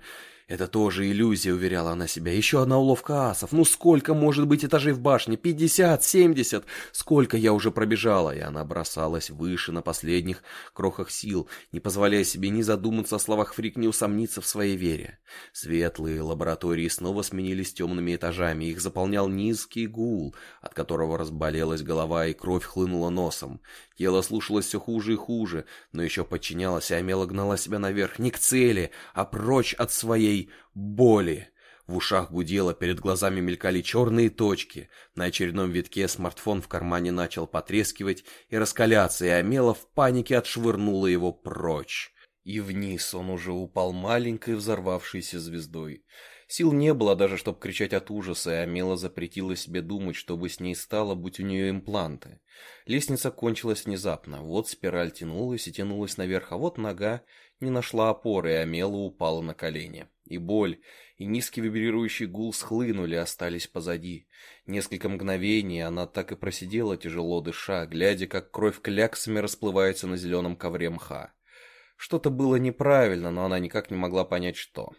Это тоже иллюзия, уверяла она себя. Еще одна уловка асов. Ну сколько может быть этажей в башне? Пятьдесят, семьдесят? Сколько я уже пробежала? И она бросалась выше на последних крохах сил, не позволяя себе ни задуматься о словах Фрик, ни усомниться в своей вере. Светлые лаборатории снова сменились темными этажами. Их заполнял низкий гул, от которого разболелась голова и кровь хлынула носом. Тело слушалось все хуже и хуже, но еще подчинялось, и Амела гнала себя наверх не к цели, а прочь от своей боли. В ушах гудело, перед глазами мелькали черные точки. На очередном витке смартфон в кармане начал потрескивать и раскаляться, и Амела в панике отшвырнула его прочь. И вниз он уже упал маленькой взорвавшейся звездой. Сил не было даже, чтобы кричать от ужаса, и Амела запретила себе думать, что бы с ней стало, будь у нее импланты. Лестница кончилась внезапно. Вот спираль тянулась и тянулась наверх, а вот нога не нашла опоры, и Амела упала на колени. И боль, и низкий вибрирующий гул схлынули, остались позади. Несколько мгновений она так и просидела, тяжело дыша, глядя, как кровь кляксами расплывается на зеленом ковре мха. Что-то было неправильно, но она никак не могла понять, что.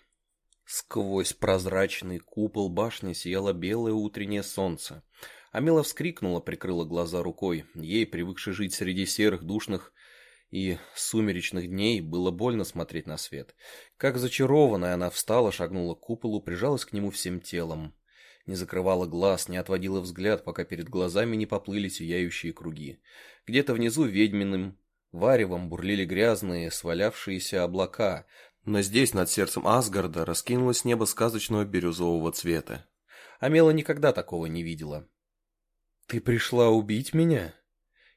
Сквозь прозрачный купол башни сияло белое утреннее солнце. Амела вскрикнула, прикрыла глаза рукой. Ей, привыкшей жить среди серых, душных и сумеречных дней, было больно смотреть на свет. Как зачарованная, она встала, шагнула к куполу, прижалась к нему всем телом. Не закрывала глаз, не отводила взгляд, пока перед глазами не поплыли сияющие круги. Где-то внизу ведьминым варевом бурлили грязные, свалявшиеся облака, но здесь, над сердцем Асгарда, раскинулось небо сказочного бирюзового цвета. Амела никогда такого не видела. «Ты пришла убить меня?»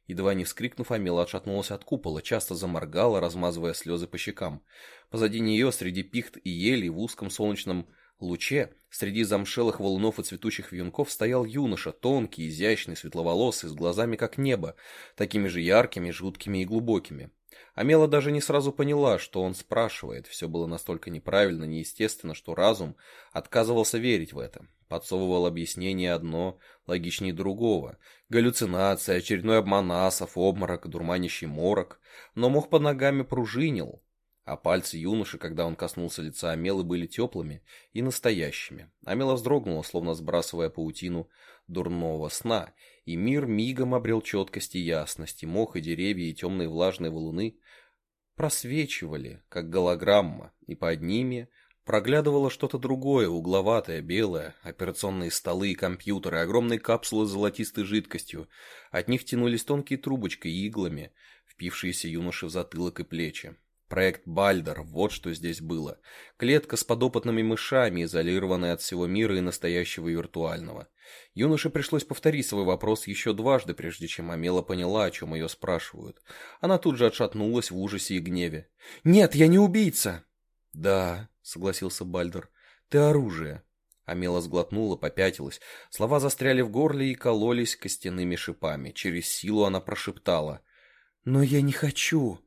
Едва не вскрикнув, Амела отшатнулась от купола, часто заморгала, размазывая слезы по щекам. Позади нее, среди пихт и елей, в узком солнечном луче, среди замшелых валунов и цветущих вьюнков, стоял юноша, тонкий, изящный, светловолосый, с глазами как небо, такими же яркими, жуткими и глубокими. Амела даже не сразу поняла, что он спрашивает. Все было настолько неправильно, неестественно, что разум отказывался верить в это. Подсовывал объяснение одно, логичнее другого. Галлюцинация, очередной обман асов, обморок, дурманящий морок. Но мох под ногами пружинил, а пальцы юноши, когда он коснулся лица Амелы, были теплыми и настоящими. Амела вздрогнула, словно сбрасывая паутину дурного сна, и мир мигом обрел четкость и ясность, и мох, и деревья, и темные влажные валуны просвечивали, как голограмма, и под ними проглядывало что-то другое, угловатое, белое, операционные столы и компьютеры, огромные капсулы с золотистой жидкостью, от них тянулись тонкие трубочки и иглами, впившиеся юноши в затылок и плечи. Проект Бальдер, вот что здесь было. Клетка с подопытными мышами, изолированная от всего мира и настоящего виртуального. Юноше пришлось повторить свой вопрос еще дважды, прежде чем Амела поняла, о чем ее спрашивают. Она тут же отшатнулась в ужасе и гневе. «Нет, я не убийца!» «Да», — согласился Бальдер, — «ты оружие». Амела сглотнула, попятилась. Слова застряли в горле и кололись костяными шипами. Через силу она прошептала. «Но я не хочу!»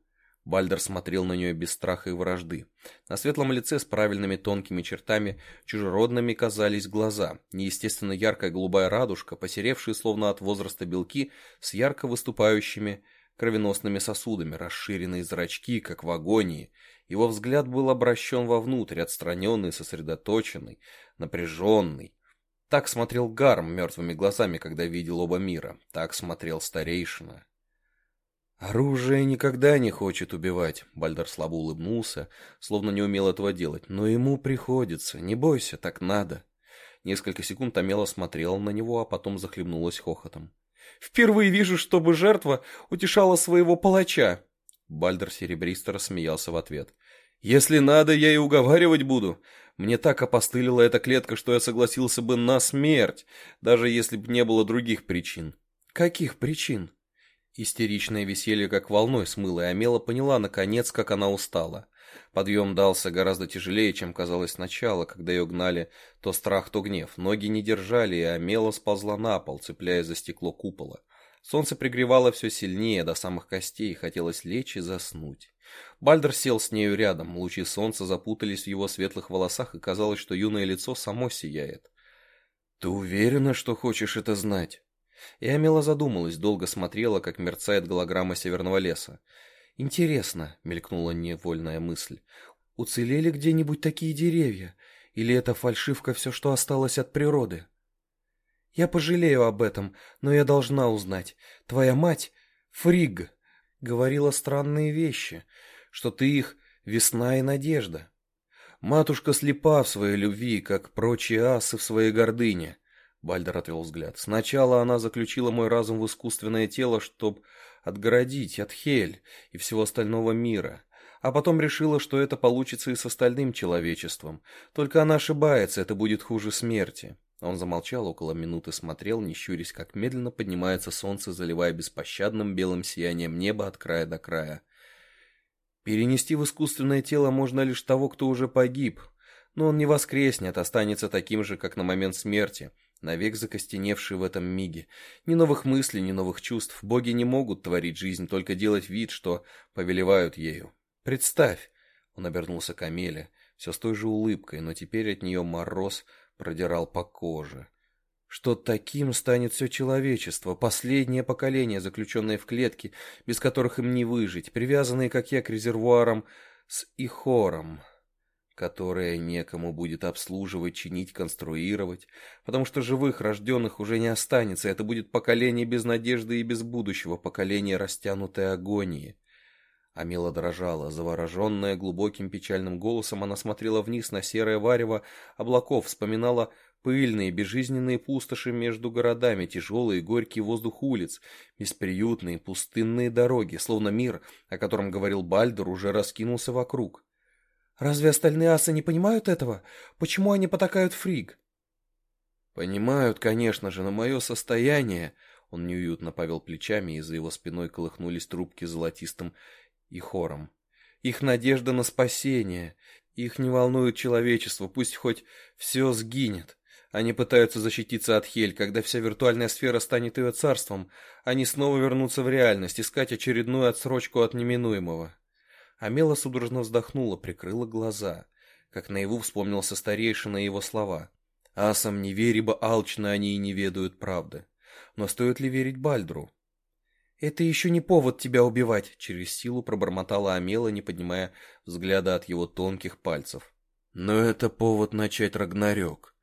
Бальдер смотрел на нее без страха и вражды. На светлом лице с правильными тонкими чертами чужеродными казались глаза, неестественно яркая голубая радужка, посеревшие словно от возраста белки, с ярко выступающими кровеносными сосудами, расширенные зрачки, как в агонии. Его взгляд был обращен вовнутрь, отстраненный, сосредоточенный, напряженный. Так смотрел Гарм мертвыми глазами, когда видел оба мира. Так смотрел старейшина. «Оружие никогда не хочет убивать», — Бальдер слабо улыбнулся, словно не умел этого делать. «Но ему приходится. Не бойся, так надо». Несколько секунд Амела смотрела на него, а потом захлебнулась хохотом. «Впервые вижу, чтобы жертва утешала своего палача!» Бальдер серебристо рассмеялся в ответ. «Если надо, я и уговаривать буду. Мне так опостылила эта клетка, что я согласился бы на смерть, даже если бы не было других причин». «Каких причин?» Истеричное веселье как волной смыло, и Амела поняла, наконец, как она устала. Подъем дался гораздо тяжелее, чем казалось сначала, когда ее гнали то страх, то гнев. Ноги не держали, и Амела сползла на пол, цепляясь за стекло купола. Солнце пригревало все сильнее, до самых костей, хотелось лечь и заснуть. Бальдер сел с нею рядом, лучи солнца запутались в его светлых волосах, и казалось, что юное лицо само сияет. «Ты уверена, что хочешь это знать?» И Амела задумалась, долго смотрела, как мерцает голограмма северного леса. «Интересно», — мелькнула невольная мысль, — «уцелели где-нибудь такие деревья? Или это фальшивка все, что осталось от природы?» «Я пожалею об этом, но я должна узнать. Твоя мать, Фриг, говорила странные вещи, что ты их весна и надежда. Матушка слепа в своей любви, как прочие асы в своей гордыне. Бальдер отвел взгляд. Сначала она заключила мой разум в искусственное тело, чтобы отгородить от Хель и всего остального мира. А потом решила, что это получится и с остальным человечеством. Только она ошибается, это будет хуже смерти. Он замолчал около минуты, смотрел, не щурясь, как медленно поднимается солнце, заливая беспощадным белым сиянием небо от края до края. Перенести в искусственное тело можно лишь того, кто уже погиб. Но он не воскреснет, останется таким же, как на момент смерти — навек закостеневший в этом миге. Ни новых мыслей, ни новых чувств. Боги не могут творить жизнь, только делать вид, что повелевают ею. Представь, он обернулся к Амеле, все с той же улыбкой, но теперь от нее мороз продирал по коже. Что таким станет все человечество, последнее поколение, заключенное в клетке, без которых им не выжить, привязанные, как я, к резервуарам с Ихором которое некому будет обслуживать, чинить, конструировать, потому что живых, рожденных уже не останется, это будет поколение без надежды и без будущего, поколение растянутой агонии. Амела дрожала, завороженная глубоким печальным голосом, она смотрела вниз на серое варево облаков, вспоминала пыльные, безжизненные пустоши между городами, тяжелый и горький воздух улиц, бесприютные, пустынные дороги, словно мир, о котором говорил Бальдер, уже раскинулся вокруг. Разве остальные асы не понимают этого? Почему они потакают фриг? Понимают, конечно же, но мое состояние... Он неуютно повел плечами, и за его спиной колыхнулись трубки золотистым и хором. Их надежда на спасение. Их не волнует человечество, пусть хоть все сгинет. Они пытаются защититься от Хель, когда вся виртуальная сфера станет ее царством. Они снова вернутся в реальность, искать очередную отсрочку от неминуемого. Амела судорожно вздохнула, прикрыла глаза. Как наяву вспомнился старейшина его слова. «Асам, не верь, алчно они и не ведают правды». Но стоит ли верить Бальдру? «Это еще не повод тебя убивать», — через силу пробормотала Амела, не поднимая взгляда от его тонких пальцев. «Но это повод начать Рагнарёк».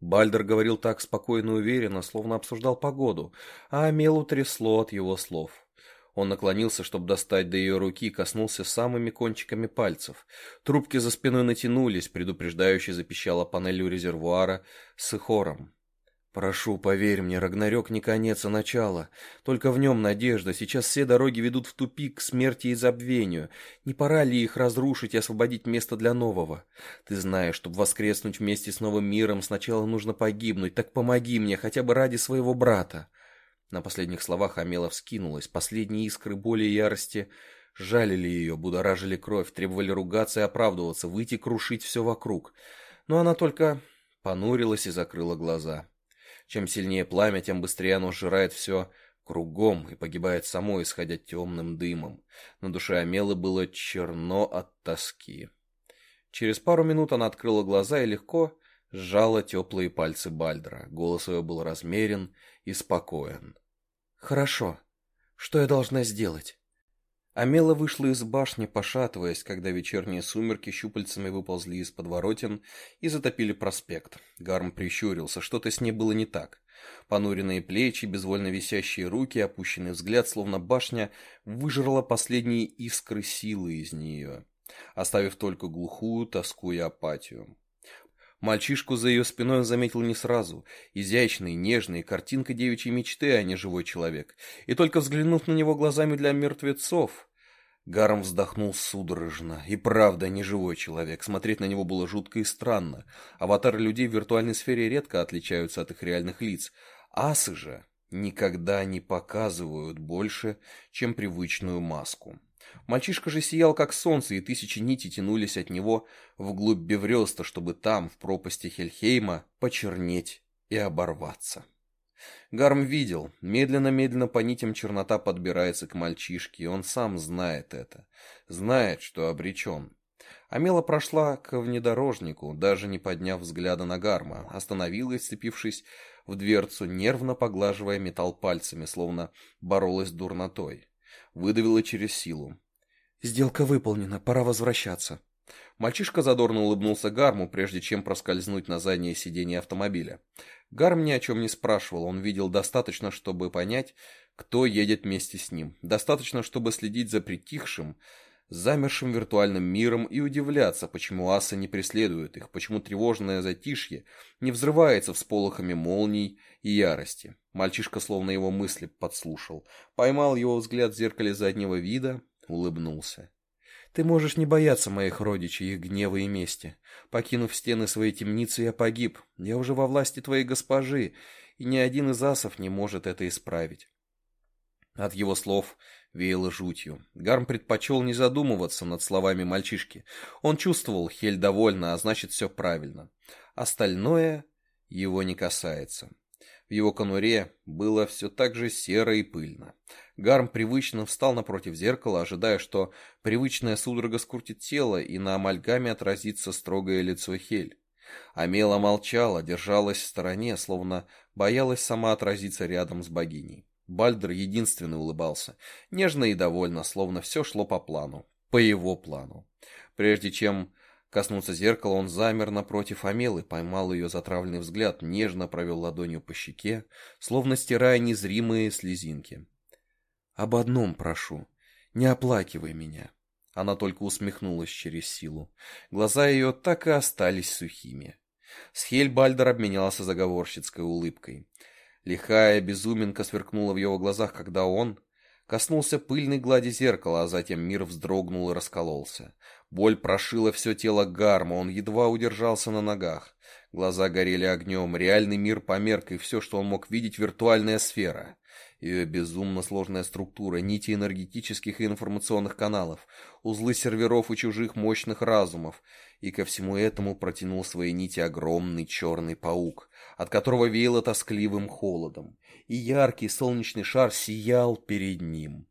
Бальдер говорил так спокойно и уверенно, словно обсуждал погоду, а Амелу трясло от его слов. Он наклонился, чтобы достать до ее руки, коснулся самыми кончиками пальцев. Трубки за спиной натянулись, предупреждающе запищала панель у резервуара с ихором. Прошу, поверь мне, Рагнарёк не конец, а начало. Только в нем надежда. Сейчас все дороги ведут в тупик, к смерти и забвению. Не пора ли их разрушить и освободить место для нового? Ты знаешь, чтобы воскреснуть вместе с новым миром, сначала нужно погибнуть. Так помоги мне, хотя бы ради своего брата. На последних словах Амела вскинулась. Последние искры боли и ярости жалили ее, будоражили кровь, требовали ругаться и оправдываться, выйти крушить все вокруг. Но она только понурилась и закрыла глаза. Чем сильнее пламя, тем быстрее оно сжирает все кругом и погибает само, исходя темным дымом. На душе Амелы было черно от тоски. Через пару минут она открыла глаза и легко сжала теплые пальцы Бальдра. Голос ее был размерен и спокоен. «Хорошо. Что я должна сделать?» Амела вышла из башни, пошатываясь, когда вечерние сумерки щупальцами выползли из подворотен и затопили проспект. Гарм прищурился, что-то с ней было не так. Понуренные плечи, безвольно висящие руки, опущенный взгляд, словно башня, выжрала последние искры силы из нее, оставив только глухую тоску и апатию. Мальчишку за ее спиной он заметил не сразу. Изящный, нежный, картинка девичьей мечты, а не живой человек. И только взглянув на него глазами для мертвецов, Гарм вздохнул судорожно. И правда, не живой человек. Смотреть на него было жутко и странно. Аватары людей в виртуальной сфере редко отличаются от их реальных лиц. Асы же никогда не показывают больше, чем привычную маску. Мальчишка же сиял как солнце, и тысячи нитей тянулись от него вглубь Бевреста, чтобы там, в пропасти Хельхейма, почернеть и оборваться. Гарм видел, медленно-медленно по нитям чернота подбирается к мальчишке, и он сам знает это, знает, что обречен. Амела прошла к внедорожнику, даже не подняв взгляда на Гарма, остановилась, сцепившись в дверцу, нервно поглаживая металл пальцами, словно боролась дурнотой. Выдавила через силу. «Сделка выполнена, пора возвращаться». Мальчишка задорно улыбнулся Гарму, прежде чем проскользнуть на заднее сиденье автомобиля. Гарм ни о чем не спрашивал, он видел достаточно, чтобы понять, кто едет вместе с ним. Достаточно, чтобы следить за притихшим, замершим виртуальным миром и удивляться, почему асы не преследуют их, почему тревожное затишье не взрывается всполохами молний и ярости. Мальчишка словно его мысли подслушал, поймал его взгляд в зеркале заднего вида, улыбнулся. «Ты можешь не бояться моих родичей, их гнева и мести. Покинув стены своей темницы, я погиб. Я уже во власти твоей госпожи, и ни один из асов не может это исправить». От его слов веяло жутью. Гарм предпочел не задумываться над словами мальчишки. Он чувствовал, Хель довольна, а значит все правильно. Остальное его не касается. В его конуре было все так же серо и пыльно. Гарм привычно встал напротив зеркала, ожидая, что привычная судорога скрутит тело, и на амальгаме отразится строгое лицо Хель. Амела молчала, держалась в стороне, словно боялась сама отразиться рядом с богиней. Бальдер единственный улыбался, нежно и довольно, словно все шло по плану, по его плану. Прежде чем коснуться зеркала, он замер напротив Амелы, поймал ее затравленный взгляд, нежно провел ладонью по щеке, словно стирая незримые слезинки. «Об одном прошу, не оплакивай меня». Она только усмехнулась через силу. Глаза ее так и остались сухими. Схель Бальдер обменялся заговорщицкой улыбкой. Лихая безуминка сверкнула в его глазах, когда он коснулся пыльной глади зеркала, а затем мир вздрогнул и раскололся. Боль прошила все тело Гарма, он едва удержался на ногах. Глаза горели огнем, реальный мир померк, и все, что он мог видеть, виртуальная сфера. Ее безумно сложная структура, нити энергетических и информационных каналов, узлы серверов и чужих мощных разумов. И ко всему этому протянул свои нити огромный черный паук, от которого веяло тоскливым холодом. И яркий солнечный шар сиял перед ним.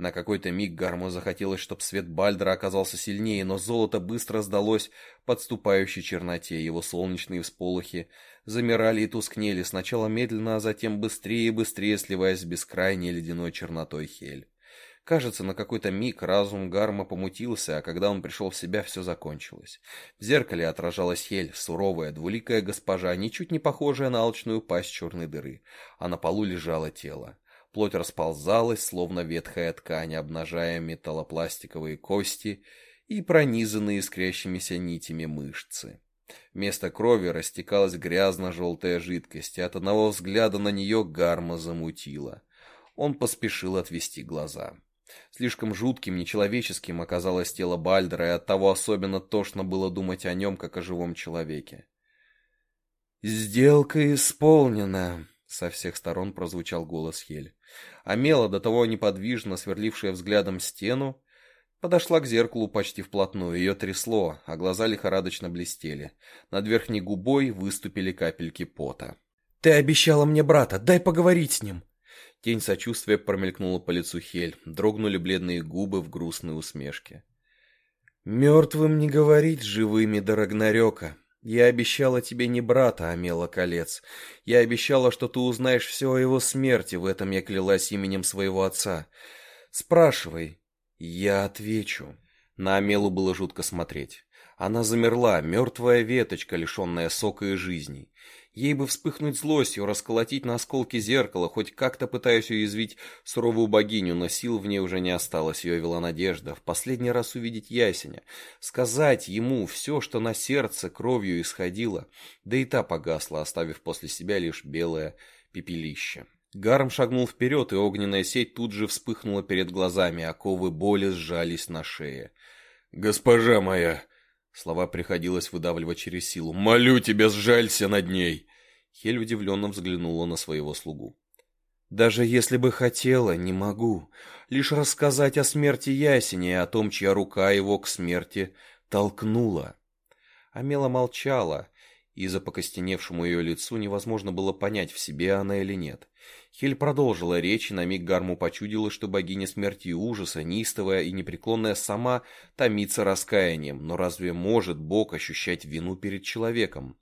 На какой-то миг Гарму захотелось, чтобы свет Бальдера оказался сильнее, но золото быстро сдалось подступающей черноте. Его солнечные всполохи замирали и тускнели, сначала медленно, а затем быстрее и быстрее сливаясь с бескрайней ледяной чернотой Хель. Кажется, на какой-то миг разум Гарма помутился, а когда он пришел в себя, все закончилось. В зеркале отражалась Хель, суровая, двуликая госпожа, ничуть не похожая на алчную пасть черной дыры, а на полу лежало тело. Плоть расползалась, словно ветхая ткань, обнажая металлопластиковые кости и пронизанные искрящимися нитями мышцы. Вместо крови растекалась грязно-желтая жидкость, и от одного взгляда на нее гарма замутила. Он поспешил отвести глаза. Слишком жутким, нечеловеческим оказалось тело Бальдера, и оттого особенно тошно было думать о нем, как о живом человеке. «Сделка исполнена!» — со всех сторон прозвучал голос Хель. Амела, до того неподвижно сверлившая взглядом стену, подошла к зеркалу почти вплотную. Ее трясло, а глаза лихорадочно блестели. Над верхней губой выступили капельки пота. «Ты обещала мне брата, дай поговорить с ним!» Тень сочувствия промелькнула по лицу Хель, дрогнули бледные губы в грустной усмешке. «Мертвым не говорить живыми до Рагнарёка. Я обещала тебе не брата, Амела Колец. Я обещала, что ты узнаешь все о его смерти, в этом я клялась именем своего отца. Спрашивай, я отвечу. На Амелу было жутко смотреть. Она замерла, мертвая веточка, лишенная сока и жизни. Ей бы вспыхнуть злостью, расколотить на осколки зеркала, хоть как-то пытаясь уязвить суровую богиню, но сил в ней уже не осталось, ее вела надежда. В последний раз увидеть Ясеня, сказать ему все, что на сердце кровью исходило, да и та погасла, оставив после себя лишь белое пепелище. Гарм шагнул вперед, и огненная сеть тут же вспыхнула перед глазами, оковы боли сжались на шее. «Госпожа моя!» Слова приходилось выдавливать через силу. «Молю тебя, сжалься над ней!» Хель удивленно взглянула на своего слугу. «Даже если бы хотела, не могу. Лишь рассказать о смерти Ясени и о том, чья рука его к смерти толкнула». Амела молчала, и за покостеневшему ее лицу невозможно было понять, в себе она или нет. Хель продолжила речь, и на миг Гарму почудилось, что богиня смерти и ужаса, неистовая и непреклонная сама, томится раскаянием, но разве может Бог ощущать вину перед человеком?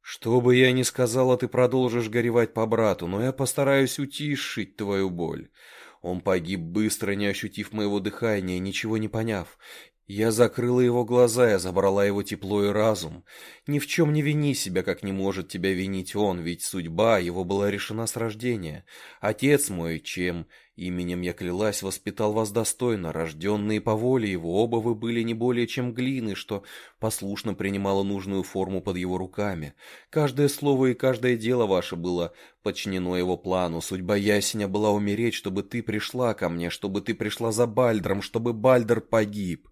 «Что бы я ни сказала, ты продолжишь горевать по брату, но я постараюсь утишить твою боль. Он погиб быстро, не ощутив моего дыхания, ничего не поняв. Я закрыла его глаза, я забрала его тепло и разум. Ни в чем не вини себя, как не может тебя винить он, ведь судьба его была решена с рождения. Отец мой, чем именем я клялась, воспитал вас достойно, рожденные по воле его, оба вы были не более чем глины, что послушно принимало нужную форму под его руками. Каждое слово и каждое дело ваше было подчинено его плану. Судьба Ясеня была умереть, чтобы ты пришла ко мне, чтобы ты пришла за Бальдром, чтобы Бальдер погиб.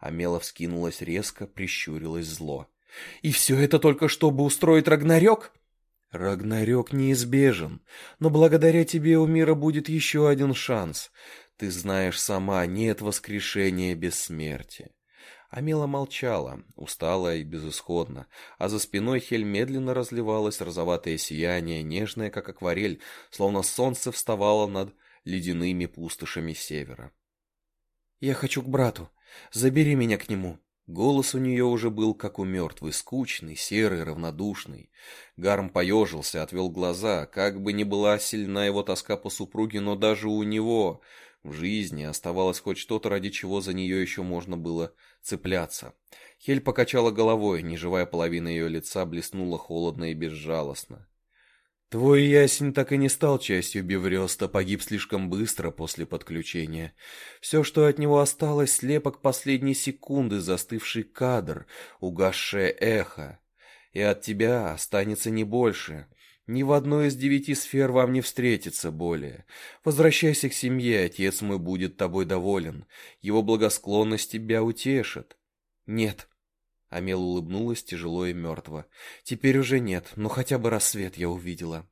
Амела вскинулась резко, прищурилась зло. «И все это только чтобы устроить Рагнарёк?» «Рагнарёк неизбежен, но благодаря тебе у мира будет еще один шанс. Ты знаешь сама, нет воскрешения без смерти». Амела молчала, устала и безысходно, а за спиной Хель медленно разливалось розоватое сияние, нежное, как акварель, словно солнце вставало над ледяными пустошами севера. «Я хочу к брату», Забери меня к нему. Голос у нее уже был как у мертвой, скучный, серый, равнодушный. Гарм поежился, отвел глаза. Как бы ни была сильна его тоска по супруге, но даже у него в жизни оставалось хоть что-то, ради чего за нее еще можно было цепляться. Хель покачала головой, неживая половина ее лица блеснула холодно и безжалостно. Твой ясень так и не стал частью Бевреста, погиб слишком быстро после подключения. Все, что от него осталось, слепок последней секунды, застывший кадр, угасшее эхо. И от тебя останется не больше. Ни в одной из девяти сфер вам не встретится более. Возвращайся к семье, отец мой будет тобой доволен. Его благосклонность тебя утешит. Нет, Амел улыбнулась тяжело и мертво. «Теперь уже нет, но хотя бы рассвет я увидела».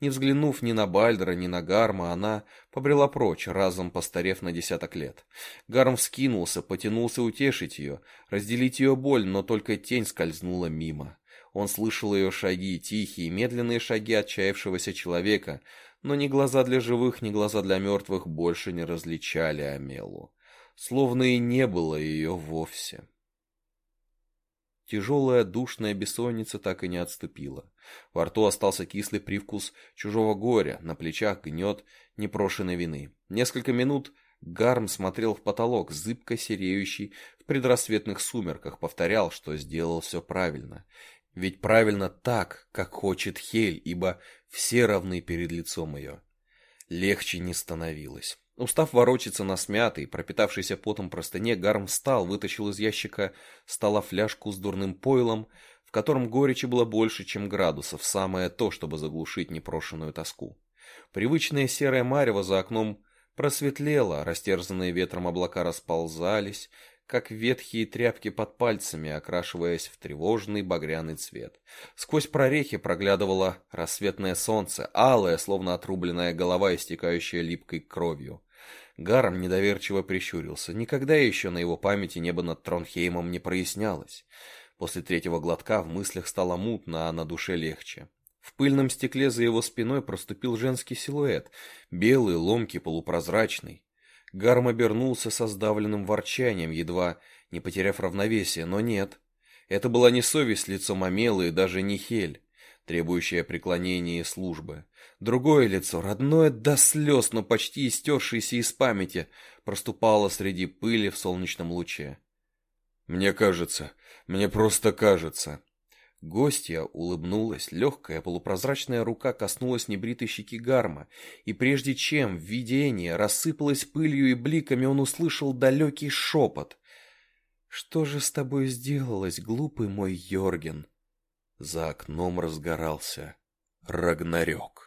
Не взглянув ни на Бальдера, ни на Гарма, она побрела прочь, разом постарев на десяток лет. Гарм вскинулся, потянулся утешить ее, разделить ее боль, но только тень скользнула мимо. Он слышал ее шаги, тихие, медленные шаги отчаявшегося человека, но ни глаза для живых, ни глаза для мертвых больше не различали Амелу. Словно и не было ее вовсе. Тяжелая душная бессонница так и не отступила. Во рту остался кислый привкус чужого горя, на плечах гнет непрошенной вины. Несколько минут Гарм смотрел в потолок, зыбко сереющий в предрассветных сумерках, повторял, что сделал все правильно. Ведь правильно так, как хочет Хель, ибо все равны перед лицом ее. Легче не становилось. Устав ворочаться на смятой, пропитавшейся потом простыне, Гарм встал, вытащил из ящика стола фляжку с дурным пойлом, в котором горечи было больше, чем градусов, самое то, чтобы заглушить непрошенную тоску. Привычное серое марево за окном просветлело, растерзанные ветром облака расползались, как ветхие тряпки под пальцами, окрашиваясь в тревожный багряный цвет. Сквозь прорехи проглядывало рассветное солнце, алое, словно отрубленная голова, истекающая липкой кровью. Гарм недоверчиво прищурился. Никогда еще на его памяти небо над Тронхеймом не прояснялось. После третьего глотка в мыслях стало мутно, а на душе легче. В пыльном стекле за его спиной проступил женский силуэт, белый, ломкий, полупрозрачный. Гарм обернулся со сдавленным ворчанием, едва не потеряв равновесие, но нет. Это была не совесть лицом Амелы и даже не Хель требующее преклонения и службы. Другое лицо, родное до слез, но почти истершееся из памяти, проступало среди пыли в солнечном луче. «Мне кажется, мне просто кажется». Гостья улыбнулась, легкая полупрозрачная рука коснулась небритой щеки Гарма, и прежде чем видение рассыпалось пылью и бликами, он услышал далекий шепот. «Что же с тобой сделалось, глупый мой Йорген?» За окном разгорался Рагнарёк.